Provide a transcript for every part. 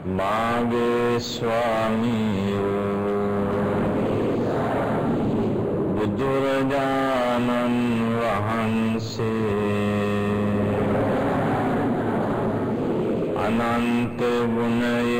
මාගේ ස්වාමීයෝ බුදුරජාණන් වහන්සේ අනන්ත ගුණයෙන්ද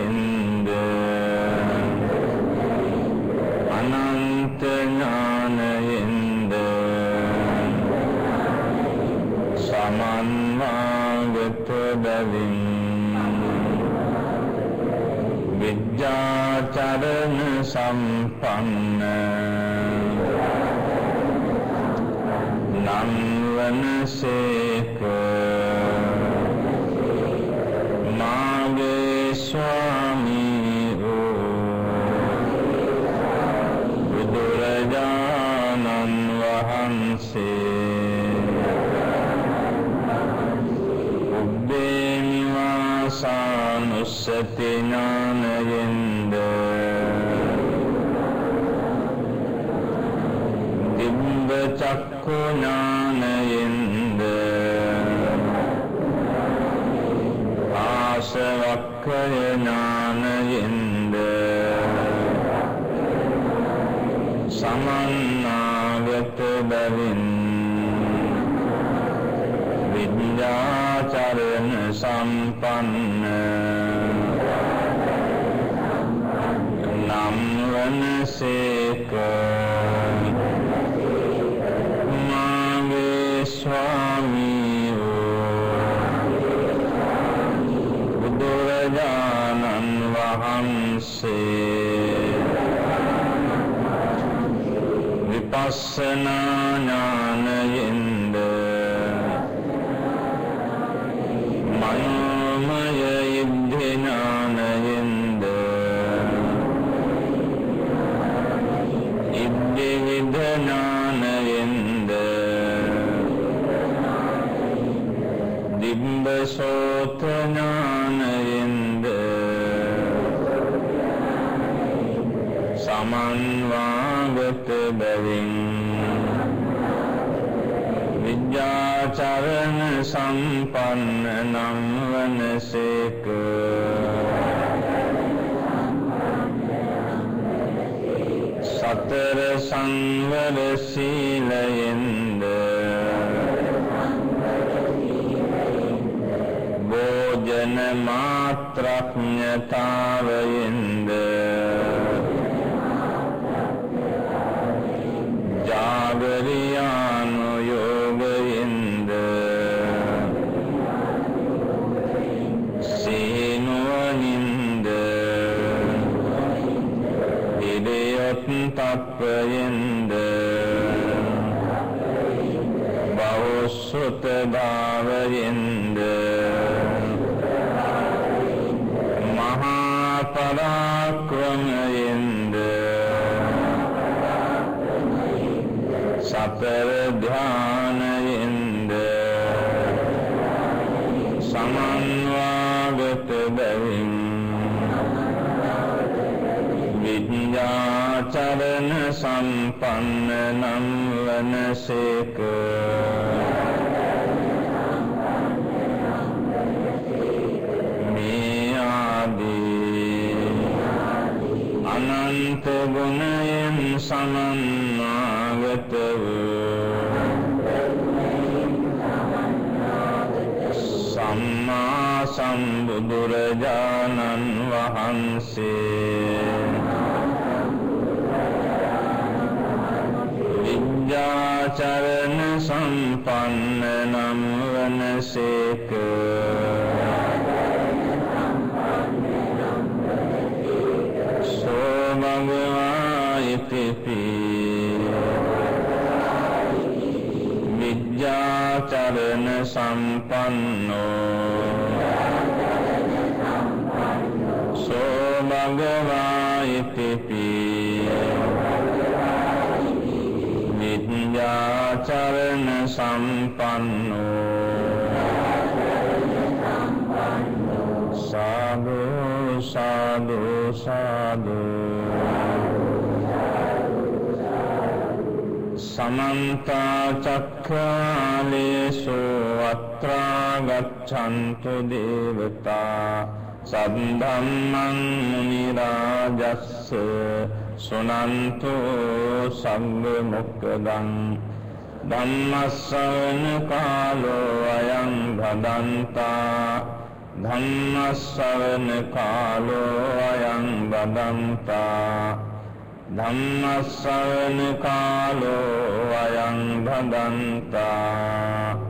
වනසේක මාගේ ස්වාමී බුදුරජාණන් වහන්සේ. විපස්සනා සංවර සීලයෙන්ද භෝජන මාත්‍රඥතාවයෙන්ද සමන්වාගත බැවින් විද්‍යාචරණ සම්පන්න නම් වනසේක මේ ආදී අනන්ත ගුණයෙන් සමන්නාගත සම්බුදුරජාණන් වහන්සේ භගවා ඉතිපි විද්‍යාචරණ සම්පන්නෝ. සාදු සාදු සාදු. සමන්ත චක්ඛාලේසු අත්‍රා ගච්ඡන්තු දේවතා. සද්ධම්මං මුනි රාජස්ස සුනන්තු සම්බ මොක්කදං ධම්මස්සවන කාලෝ අයං භදන්තා ධම්මස්සවන කාලෝ අයං බදන්තා ධම්මස්සවන කාලෝ අයං භදන්තා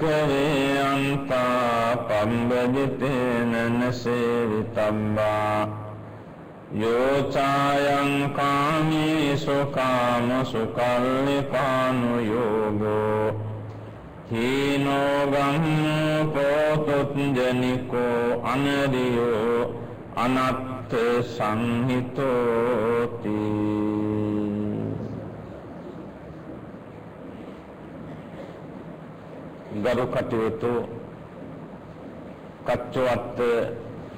වික්ඛවේ අන්තා පම්බජිතේන නසේවිතම්බා යෝචායං කාමේසු කාම සුකල්ලිකානු යෝගෝ හීනෝ ගම්මෝ පෝතුත්ජනිකෝ අනරියෝ අනත්ථ සංහිතෝති ගරු කටයුතු කච්චවත්ත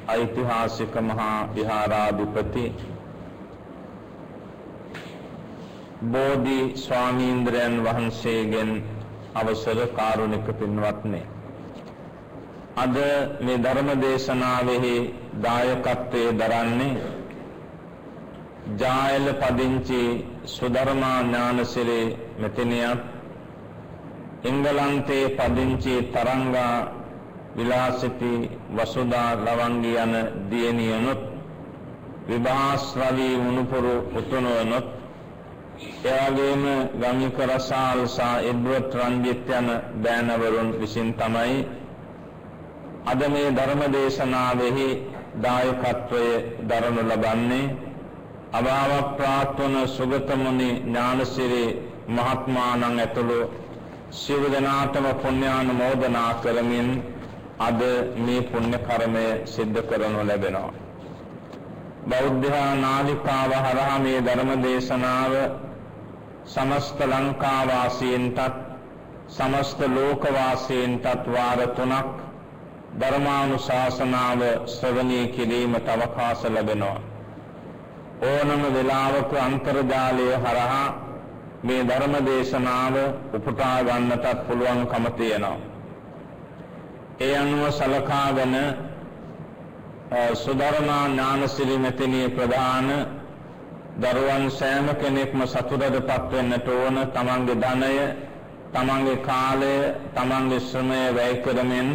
ඓතිහාසික මහා විහාරාධිපති බෝධි ස්වාමීන්ද්‍රයන් වහන්සේගෙන් අවසර කාරුණික පින්වත්නි. අද මේ ධර්ම දේශනාවෙහි දායකත්වයේ දරන්නේ ජායල පදිංචි සුධර්මා ඥානසිරි මෙතනියත් එංගලන්තයේ පදිංචි තරංගා විලාසිතී වසුදා ලවංගී යන දියණියනොත් විභාස්රවි මුණුපුරු පුතුණවනොත් එවැගේම ගමික රසාල් සා එඩ්වර්ඩ් රන්ජිත් යන බෑනවරුන් විසින් තමයි අද මේ ධර්ම දේශනාවෙහි දායකත්වයේ දරනු ලබන්නේ. අභාව ප්‍රාර්ථන සුගත මුනි ඥානසිරි මහත්මාණන් ඇතුළු සියලු දෙනාටම පුණ්‍යානුමෝදනා කරමින් අද මේ පුණ්‍ය කර්මය සිද්ධ කරනු ලැබෙනවා. බෞද්ධ නාලිකාව හරහා මේ ධර්ම දේශනාව සමස්ත ලංකා වාසීන්ටත් සමස්ත ලෝක වාසීන්ටත් වාර තුනක් ධර්මානුශාසනාව ශ්‍රවණය කිරීමට අවකාශ ලැබෙනවා. ඕනම වෙලාවක අන්තර්ජාලය හරහා මේ ධර්ම දේශනාව උපුටා ගන්නටත් පුළුවන්කම තියෙනවා. ඒ අනුව සලකාගෙන සුධර්මා ඥානසිරි මෙතනිය ප්‍රධාන දරුවන් සෑම කෙනෙක්ම සතුටටපත් වෙන්නට ඕන තමන්ගේ ධනය තමන්ගේ කාලය තමන්ගේ ශ්‍රමය වැය කරමින්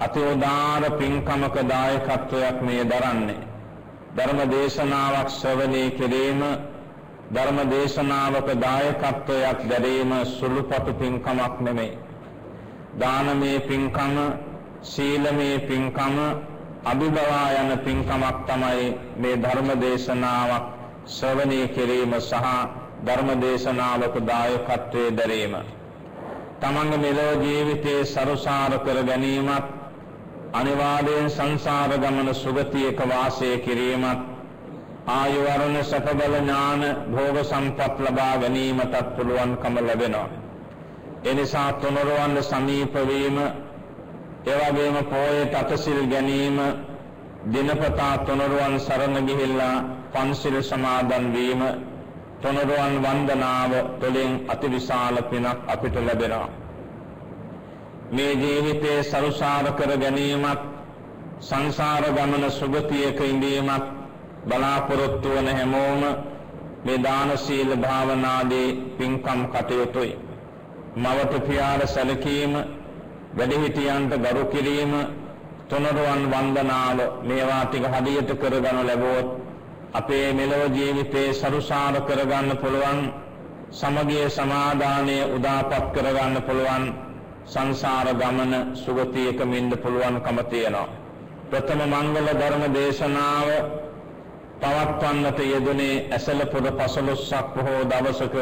අති උදාර පින්කමක දායකත්වයක් මේ දරන්නේ ධර්ම දේශනාවක් ශ්‍රවණය කිරීම ධර්ම දේශනාවක දායකත්වයක් දැරීම සුළුපටු පින්කමක් නෙමෙයි. දානමේ පින්කම සීලමේ පින්කම අභිභවා යන පින්කමක් තමයි මේ ධර්ම දේශනාවක් ශ්‍රවණය කිරීම සහ ධර්ම දේශනාවක දායකත්වයේ දැරීම. තමන්ගේ මෙලොව ජීවිතයේ සරුසාර කර ගැනීමත් අනිවාර්යෙන් සංසාර ගමන සුගතියක වාසය කිරීමත් ආයු වරණ සැප බල ඥාන භෝග සම්පත් ලබා ගැනීමටත් පුළුවන්කම ලැබෙනවා. ඒ නිසා තුනරුවන් සමීප වීම එවැගේම පොයේ තතසිල් ගැනීම දිනපතා තුනරුවන් සරණ ගිහිල්ලා පන්සිල් සමාදන් වීම තුනරුවන් වන්දනාව තුළින් අතිවිශාල පිනක් අපිට ලැබෙනවා. මේ ජීවිතයේ සරුසාර කර ගැනීමත් සංසාර ගමන සුගතියක ඉඳීමත් බලාපොරොත්තු වන හැමෝම මේ දාන සීල භාවනාදී පින්කම් කටයුතුයි. මවට පියාට සැලකීම වැඩිහිටියන්ට ගරු කිරීම තුනරුවන් වන්දනාව මේවා ටික හදියට කරගනු ලැබුවොත් අපේ මෙලොව ජීවිතේ සරුසාර කරගන්න පුළුවන් සමගිය සමාදානය උදාපත් කරගන්න පුළුවන් සංසාර ගමන සුගතියක මින්ද පුළුවන්කම තියෙනවා. ප්‍රථම මංගල ධර්ම දේශනාව පවත්වන්නට යෙදුනේ ඇසලපුර පසළොස්වක් පොහෝ දවසක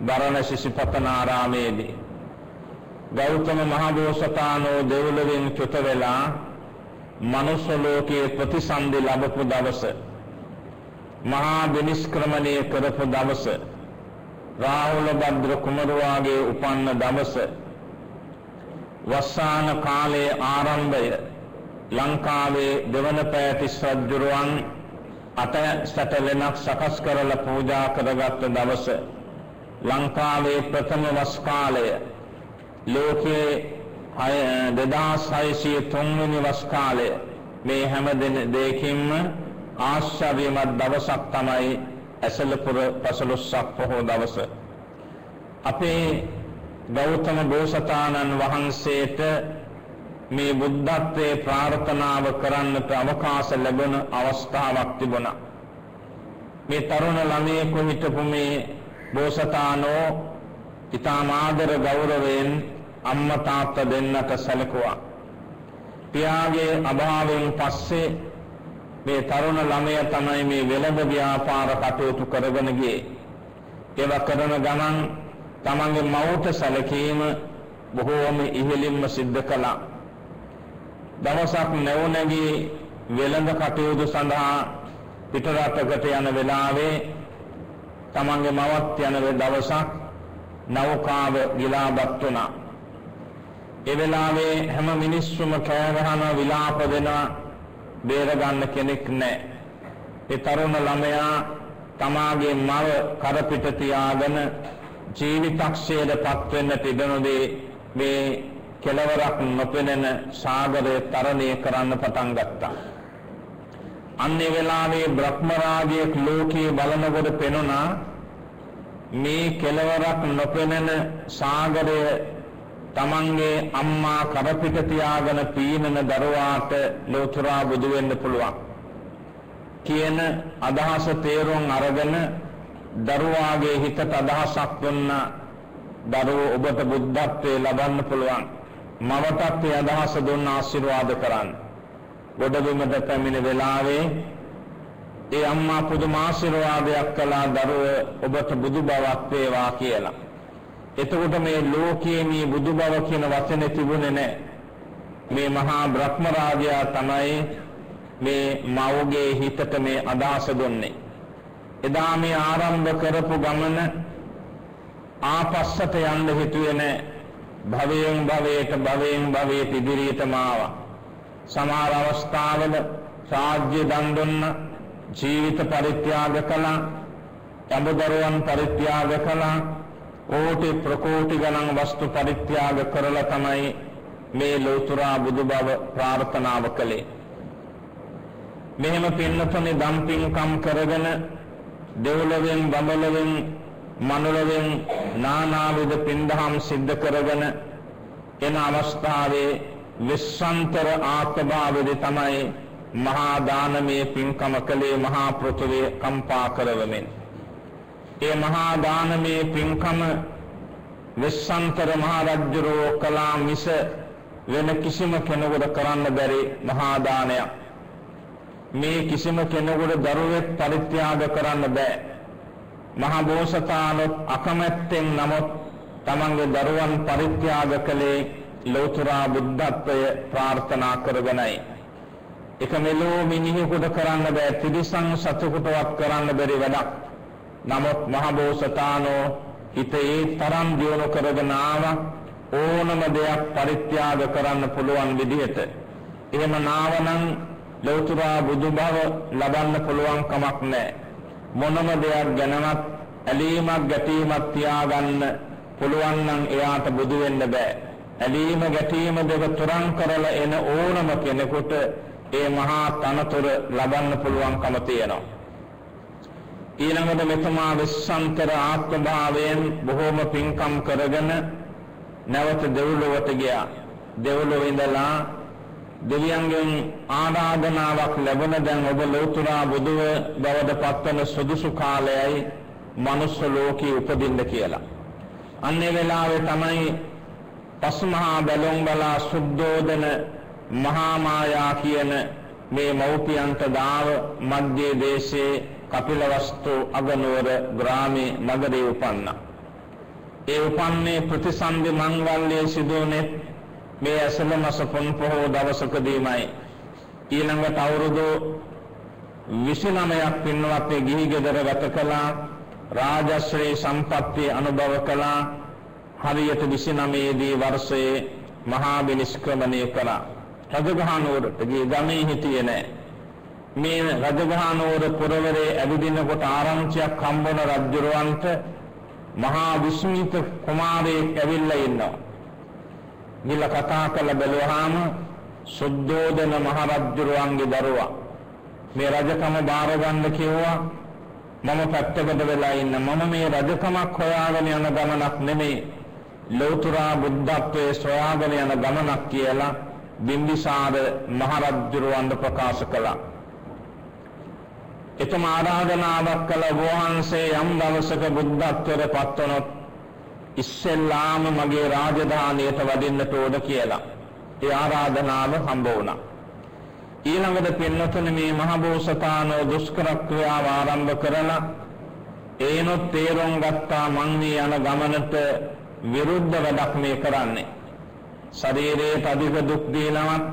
බරණැසි සිපතනාරාමේදී ගෞතම මහබෝසතාණෝ දෙව්ලොවෙන් චුත වෙලා මනුෂ්‍ය ලෝකයේ ප්‍රතිසන්දි ලැබපු දවස මහා විනිෂ්ක්‍රමණය කරපු දවස රාහුල භද්‍ර කුමරුවාගේ උපන්න දවස වස්සාන කාලයේ ආරම්භය ලංකාවේ දෙවන පෑතිස් රජුරුවන් අට සැට වෙනක් සකස් කරලා පූජා කරගත් දවස ලංකාවේ ප්‍රථම වස් කාලය ලෝකයේ 2603 වෙනි වස් කාලය මේ හැම දෙයකින්ම ආශ්චර්යමත් දවසක් තමයි ඇසලපුර පසළොස්වක පොහොව දවස. අපේ ගෞතම බෝසතාණන් වහන්සේට මේ බුද්ධත්වයේ ප්‍රාර්ථනාව කරන්නට අවකාශ ලැබෙන අවස්ථාවක් තිබුණා. මේ තරුණ ළමයෙකු හිටපු මේ බෝසතාණෝ ඊටම ආදර ගෞරවයෙන් අම්මා තාත්තා දෙන්නට සැලකුවා. පියාගේ අභාවයෙන් පස්සේ මේ තරුණ ළමයා තමයි මේ වෙළඳ ව්‍යාපාර කටයුතු කරගෙන ගියේ. ඒව කරන ගමන් තමන්ගේ මවුට සැලකීම බොහෝම ඉහළින්ම සිද්ධ කළා. දවසක් නැවුණගේ වෙළඳ කටයුතු සඳහා පිටරටකට යන වෙලාවේ තමන්ගේ මවත් යන දවසක් නෞකාව ගිලාපත් වුණා. ඒ වෙලාවේ හැම මිනිස්සුම කෑ ගහන විලාප දෙනවා බේර ගන්න කෙනෙක් නැහැ. ඒ තරුණ ළමයා තමාගේ මව කරපිට තියාගෙන ජීවිතක්ෂයට පත් වෙන්නට ඉඩනොදී මේ කෙලවරක් නොපෙනෙන සාගරය තරණය කරන්න පටන් ගත්තා. අන්නේ වෙලාවේ බ්‍රහ්ම රාජයේ ලෝකයේ බලනකොට පෙනුණා මේ කෙලවරක් නොපෙනෙන සාගරය තමන්ගේ අම්මා කරපිට තියාගෙන පීනන දරුවාට ලෝතුරා බුදු වෙන්න පුළුවන් කියන අදහස තේරුම් අරගෙන දරුවාගේ හිතට අදහසක් දුන්න දරුවෝ ඔබට බුද්ධත්වයේ ලබන්න පුළුවන් මවටත් ඒ අදහස දුන්න ආශිර්වාද කරන්න ගොඩබිමට පැමිණ වෙලාවේ ඒ අම්මා පුදුම ආශිර්වාදයක් කළා දරුවෝ ඔබට බුදු බවක් වේවා කියලා එතකොට මේ ලෝකයේ මේ බුදු බව කියන වචනේ තිබුණේ නැහැ. මේ මහා බ්‍රහ්ම රාජයා තමයි මේ මවගේ හිතට මේ අදහස දුන්නේ. එදා මේ ආරම්භ කරපු ගමන ආපස්සට යන්න හිතුවේ නැහැ. භවයෙන් භවයට භවයෙන් භවයට ඉදිරියටම ආවා. සමහර අවස්ථාවල රාජ්‍ය දන් දුන්න ජීවිත පරිත්‍යාග කළා. යඹදරුවන් පරිත්‍යාග කළා. කෝටි ප්‍රකෝටි ගණන් වස්තු පරිත්‍යාග කරලා තමයි මේ ලෝතර බුදු බව ප්‍රාර්ථනාව කළේ. මෙහෙම පින්නතුනේ දම්පින්කම් කරගෙන දෙව්ලොවෙන් බඹලොවෙන් මනුලොවෙන් නානාවිද පින්දහම් සිද්ධ කරගෙන එන අවස්ථාවේ විශ්වන්තර ආත්මභාවයේ තමයි මහා දානමේ පින්කම කළේ මහා පෘථුවිය කම්පා කරවමින් ඒ මහා දානමේ පින්කම විශ්වන්තර මහ රජුරෝ කලා මිස වෙන කිසිම කෙනෙකුට කරන්න බැරි මහා දානයක්. මේ කිසිම කෙනෙකුට දරුවෙක් පරිත්‍යාග කරන්න බෑ. මහා බෝසතාණන් අකමැත්තෙන් නමුත් තමන්ගේ දරුවන් පරිත්‍යාග කළේ ලෞතර බුද්ධත්වය ප්‍රාර්ථනා කරගෙනයි. එක මෙලෝ මිනිහෙකුට කරන්න බෑ ත්‍රිසං සතුටුටවත් කරන්න බැරි වැඩක්. නමුත් මහබෝසතාණෝ හිතේ තරම් දියුණු කරගෙන ආවා ඕනම දෙයක් පරිත්‍යාග කරන්න පුළුවන් විදිහට. එහෙම නාවනම් ලෞතර බුදු බව ලබන්න පුළුවන් කමක් නැහැ. මොනම දෙයක් ගැනවත් ඇලීමක් ගැටීමක් තියාගන්න පුළුවන් නම් එයාට බුදු වෙන්න බෑ. ඇලීම ගැටීම දෙක තුරන් කරලා එන ඕනම කෙනෙකුට ඒ මහා තනතුර ලබන්න පුළුවන්කම තියෙනවා. ඊළඟට මෙතුමා විශ්වන්තර ආත්ම භාවයෙන් බොහෝම පින්කම් කරගෙන නැවත දෙව්ලොවට ගියා. දෙව්ලොව ඉඳලා දෙවියන්ගෙන් ආරාධනාවක් ලැබුණ දැන් ඔබ ලෞතුරා බුදුව බවට පත්වන සුදුසු කාලයයි මනුස්ස ලෝකේ උපදින්න කියලා. අන්නේ වෙලාවේ තමයි පස්මහා බැලුම් බලා සුද්ධෝදන මහා මායා කියන මේ මෞපියන්ට දාව මධ්‍ය දේශයේ කපිලවස්තු අගනුවර ග්‍රාමේ නගරේ උපන්නා. ඒ උපන්නේ ප්‍රතිසන්දි මංගල්‍යයේ සිදුවන්නේ මේ ඇසළ මාස පොන් පොහෝ දවසකදීමයි. ඊළඟට අවුරුදු 29ක් පින්වත් ගිහි ගෙදර ගත කළා රාජශ්‍රී සම්පත්තිය අනුභව කළා හරියට 29 දී වර්ෂයේ මහා විනිශ්ක්‍රමණය කළා රජගහනුවරට ගිය ගමේ හිටියේ නැහැ මේ රජගහනුවර පුරවරේ ඇවිදිනකොට ආරංචියක් හම්බවන රජුරවන්ට මහා විස්මිත කුමාරයෙක් ඇවිල්ලා ඉන්නවා. ගිල කතා කළ බැලුවාම සුද්ධෝදන මහ රජුරවන්ගේ දරුවා. මේ රජකම බාර ගන්න කිව්වා. මම පැත්තකට වෙලා ඉන්න. මම මේ රජකමක් හොයාගෙන යන ගමනක් නෙමෙයි. ලෞතුරා බුද්ධත්වයේ සොයාගෙන යන ගමනක් කියලා බිම්බිසාර මහ රජුරවන්ට ප්‍රකාශ කළා. එතුම ආරාධනාවක් කළ වහන්සේ යම් දවසක බුද්ධත්වයට පත්වනොත් ඉස්සෙල්ලාම මගේ රාජධානියට වඩින්නට ඕන කියලා. ඒ ආරාධනාව හම්බ වුණා. ඊළඟට පින්නතුනේ මේ මහබෝසතාණෝ දුෂ්කර ක්‍රියාව ආරම්භ කරලා ඒනොත් තේරුම් ගත්තා මං මේ යන ගමනට විරුද්ධ වැඩක් මේ කරන්නේ. ශරීරයට අධික දුක් දීලවත්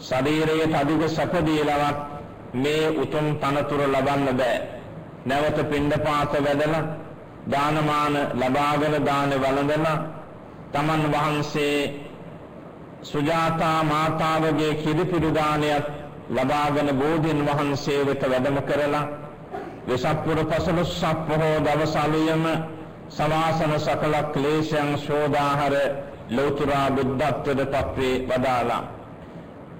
ශරීරයට අධික සැප දීලවත් මේ උතුම් තනතුර ලබන්න බෑ. නැවත පින්ඩපාත වැදලා දානමාන ලබාගෙන දාන වළඳලා තමන් වහන්සේ සුජාතා මාතාවගේ කිරිපිඩු දානයක් ලබාගෙන බෝධින් වහන්සේ වෙත වැඩම කරලා වෙසක්පුර පසළොස්වක පොහෝ දවස අලුයම සමාසන සකල ක්ලේශයන් ශෝදාහර ලෞතුරා බුද්ධත්වයට පත්වේ වදාලා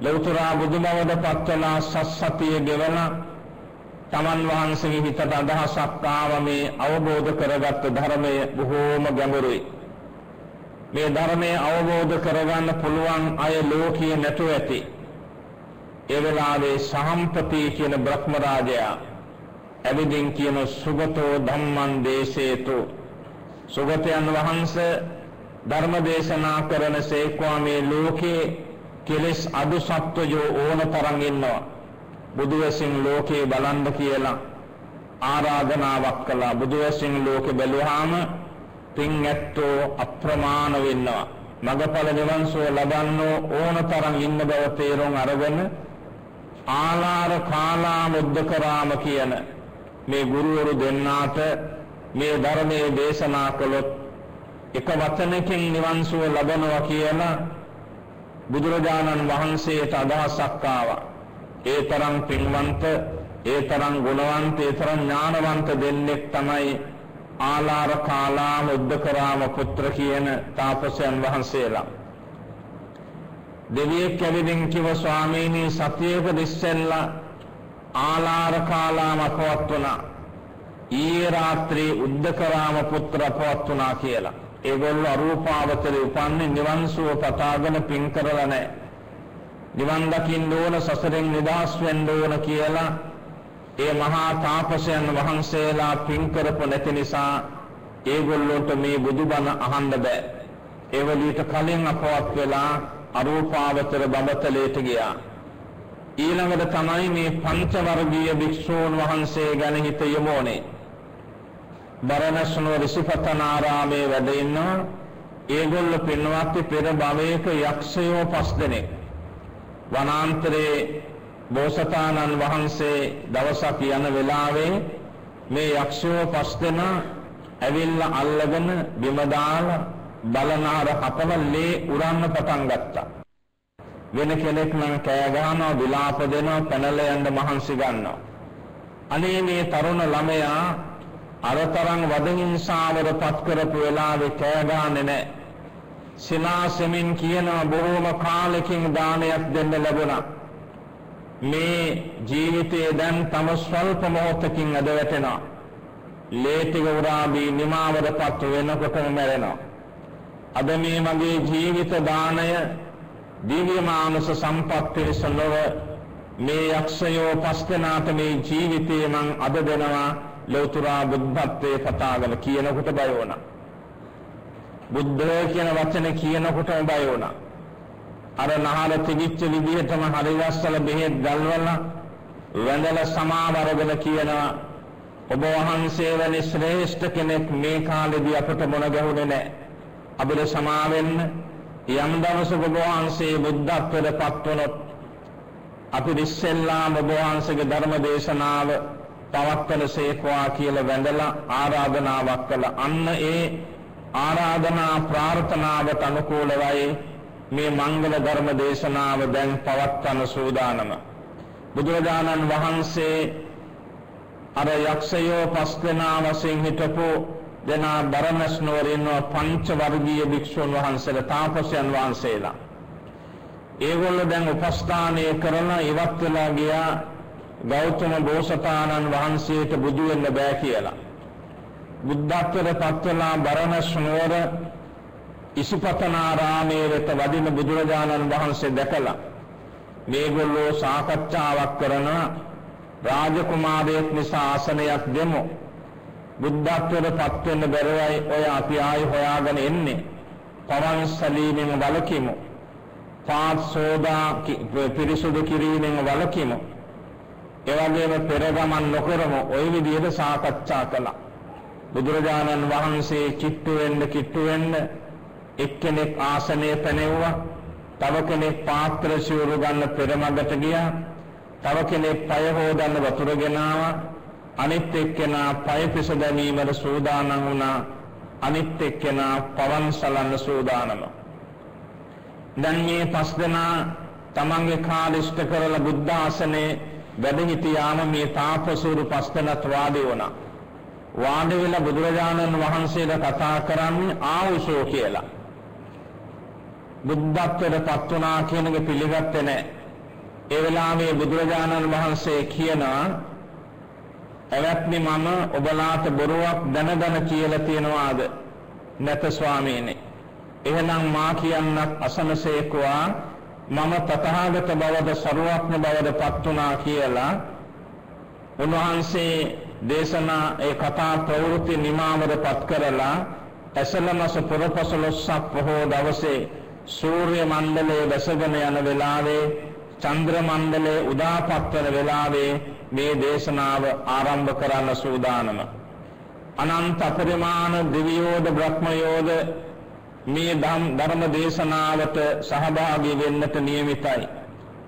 ලෞතර බුදුබවද පත්වලා සස්සතිය ගෙවන තමන් වහන්සේගේ හිතට අදහසක් ආව මේ අවබෝධ කරගත් ධර්මය බොහෝම ගැඹුරුයි. මේ ධර්මය අවබෝධ කරගන්න පුළුවන් අය ලෝකයේ නැතුව ඇති. ඒ වෙලාවේ සහම්පති කියන බ්‍රහ්ම රාජයා ඇවිදින් කියන සුගතෝ ධම්මං දේශේතු සුගතයන් වහන්සේ ධර්ම දේශනා කරන සේක්වා මේ ලෝකේ කෙලෙස් අඩු සත්වයෝ ඕන තරම් ඉන්නවා. බුදු වශයෙන් ලෝකේ බලන්න කියලා ආරාධනාවක් කළා. බුදු වශයෙන් ලෝකේ බැලුවාම පින් ඇත්තෝ අප්‍රමාණ වෙන්නවා. මගපල නිවන් සුව ලබන්නෝ ඕන තරම් ඉන්න බව තේරුම් අරගෙන ආලාර කාලා මුද්දකරාම කියන මේ ගුරුවරු දෙන්නාට මේ ධර්මයේ දේශනා කළොත් එක වචනකින් නිවන් සුව ලබනවා කියලා බුදුරජාණන් වහන්සේට අදහසක් ආවා. ඒ තරම් පින්වන්ත, ඒ තරම් ගුණවන්ත, ඒ තරම් ඥානවන්ත දෙන්නෙක් තමයි ආලාර කාලාම උද්දකරාම පුත්‍ර කියන තාපසයන් වහන්සේලා. දෙවියෙක් කැවිදින් කිව ස්වාමීනි සතියක දිස්සෙල්ලා ආලාර කාලාම අපවත් වුණා. ඊයේ රාත්‍රී උද්දකරාම පුත්‍ර අපවත් වුණා කියලා. ඒගොල්ලෝ අරූපාවචරේ උපන්නේ නිවන් සුව පතාගෙන පින් කරලා නැහැ. නිවන් දකින්න ඕන සසරෙන් නිදහස් වෙන්න ඕන කියලා ඒ මහා තාපසයන් වහන්සේලා පින් කරපො නැති නිසා ඒගොල්ලොන්ට මේ බුදුබණ අහන්න බෑ. ඒවලීට කලින් අපවත් වෙලා අරූපාවචර බඹතලයට ගියා. ඊළඟට තමයි මේ පංච වර්ගීය භික්ෂූන් වහන්සේ ගැන හිත යොමුනේ. බරණස් නුවර ඍෂිපතනාරාමේ වැඩ ඉන්නවා. ඒගොල්ල පින්වත් පෙර භවයක යක්ෂයෝ පස් දෙනෙක්. වනාන්තරයේ බෝසතාණන් වහන්සේ දවසක් යන වෙලාවේ මේ යක්ෂයෝ පස් දෙනා ඇවිල්ලා අල්ලගෙන බිම දාලා බලනාර හපවලේ උරන්න පටන් ගත්තා. වෙන කෙනෙක් නම් කෑ ගහනවා විලාප දෙනවා පැනලා යන්න මහන්සි ගන්නවා. අනේ මේ තරුණ ළමයා අරතරන් වද හිංසාවර පත් කරපු වෙලාවේ කෑ ගහන්නේ නැහැ. සිනාසෙමින් කියන බොහෝම කාලෙකින් දානයක් දෙන්න ලැබුණා. මේ ජීවිතයේ දැන් තම ස්වල්ප මොහොතකින් අද වැටෙනවා. ලේටික උරාබී නිමාවරපත් වෙනකොටම මැරෙනවා. අද මේ මගේ ජීවිත දාණය දිව්‍ය මානස සම්පත්තිය සලව මේ යක්ෂයෝ පස් දෙනාට මේ ජීවිතේ මං අද දෙනවා ලෞතර බුද්ධත්වයේ කතාවල කියනකොට බය වුණා. බුද්ධය කියන වචනේ කියනකොටම බය වුණා. අර නහර තිබිච්ච විදිහටම හරිගස්සල බෙහෙත් ගල්වලා වැඳලා සමාවරගෙන කියනවා ඔබ වහන්සේ වැනි ශ්‍රේෂ්ඨ කෙනෙක් මේ කාලෙදී අපට මොන ගැහුනේ නැහැ. අපිට සමා වෙන්න යම් දවසක ඔබ වහන්සේ බුද්ධත්වයට පත් වුණොත් අපි ඉස්සෙල්ලාම ඔබ වහන්සේගේ ධර්ම දේශනාව පවත්වන සේකවා කියලා වැඳලා ආරාධනාවක් කළා. අන්න ඒ ආරාධනා ප්‍රාර්ථනාවට අනුකූලවයි මේ මංගල ධර්ම දේශනාව දැන් පවත්වන සූදානම. බුදුරජාණන් වහන්සේ අර යක්ෂයෝ පස් දෙනා වශයෙන් හිටපු දෙනා බරණස් නුවරින් පංච වර්ගීය භික්ෂුන් වහන්සේලා තාපසයන් වහන්සේලා. ඒගොල්ලෝ දැන් උපස්ථානය කරලා ඉවත් වෙලා ගියා ගෞතම බෝසතාණන් වහන්සේට බුදු වෙන්න බෑ කියලා. බුද්ධත්වයට පත්වලා බරණස් නුවර ඉසිපතනාරාමයේ වෙත වඩින බුදුරජාණන් වහන්සේ දැකලා මේගොල්ලෝ සාකච්ඡාවක් කරන රාජකුමාරයෙක් නිසා ආසනයක් දෙමු. බුද්ධත්වයට පත් වෙන්න බැරුවයි ඔය අපි ආයි හොයාගෙන එන්නේ. පවන් සලීමෙන් වලකිමු. පාත් සෝදා පිරිසුදු කිරීමෙන් වලකිමු. එවැගේම පෙරගමන් නොකරමු. ওই විදිහට සාකච්ඡා කළා. බුදුරජාණන් වහන්සේ කිට්ටු වෙන්න කිට්ටු වෙන්න එක්කෙනෙක් ආසනය පැනෙව්වා. තව කෙනෙක් පාත්‍ර සිවුරු ගන්න පෙරමගට ගියා. තව කෙනෙක් පය හොදන්න වතුර ගෙනාවා. අනිත් එක්කෙනා පය පිස දැමීමට සූදානම් වුණා. අනිත් එක්කෙනා පවන් සලන්න සූදානම. දැන් මේ පස් දෙනා තමන්ගේ කාල ඉෂ්ට කරලා බුද්ධ ආසනේ වැඩ හිටියාම මේ තාපසූරු පස් දෙනත් වාඩි වුණා. වාඩි වෙලා බුදුරජාණන් වහන්සේලා කතා කරන්නේ ආවුසෝ කියලා. බුද්ධත්වයට පත් වුණා කියන එක පිළිගත්තේ නැහැ. ඒ වෙලාවේ බුදුරජාණන් වහන්සේ කියනවා එවත්නි මම ඔබලාට බොරුවක් දැන දැන කියලා තියනවාද නැත ස්වාමීනි. එහෙනම් මා කියන්නත් අසනසේකවා මම තථාගත බවද සරුවක්න බවද පත් වුණා කියලා උන්වහන්සේ දේශනා ඒ කතා ප්‍රවෘත්ති නිමාවද පත් කරලා ඇසලමස පුරපසළොස්සක් පොහෝ දවසේ සූර්ය මණ්ඩලයේ දැසගෙන යන වෙලාවේ චන්ද්‍ර මණ්ඩලයේ උදාපත් වන වෙලාවේ මේ දේශනාව ආරම්භ කරන්න සූදානම. අනන්ත පරිමාණ දිව්‍යෝද බ්‍රහ්මයෝද මේ ධර්ම දේශනාවට සහභාගී වෙන්නට නියමිතයි.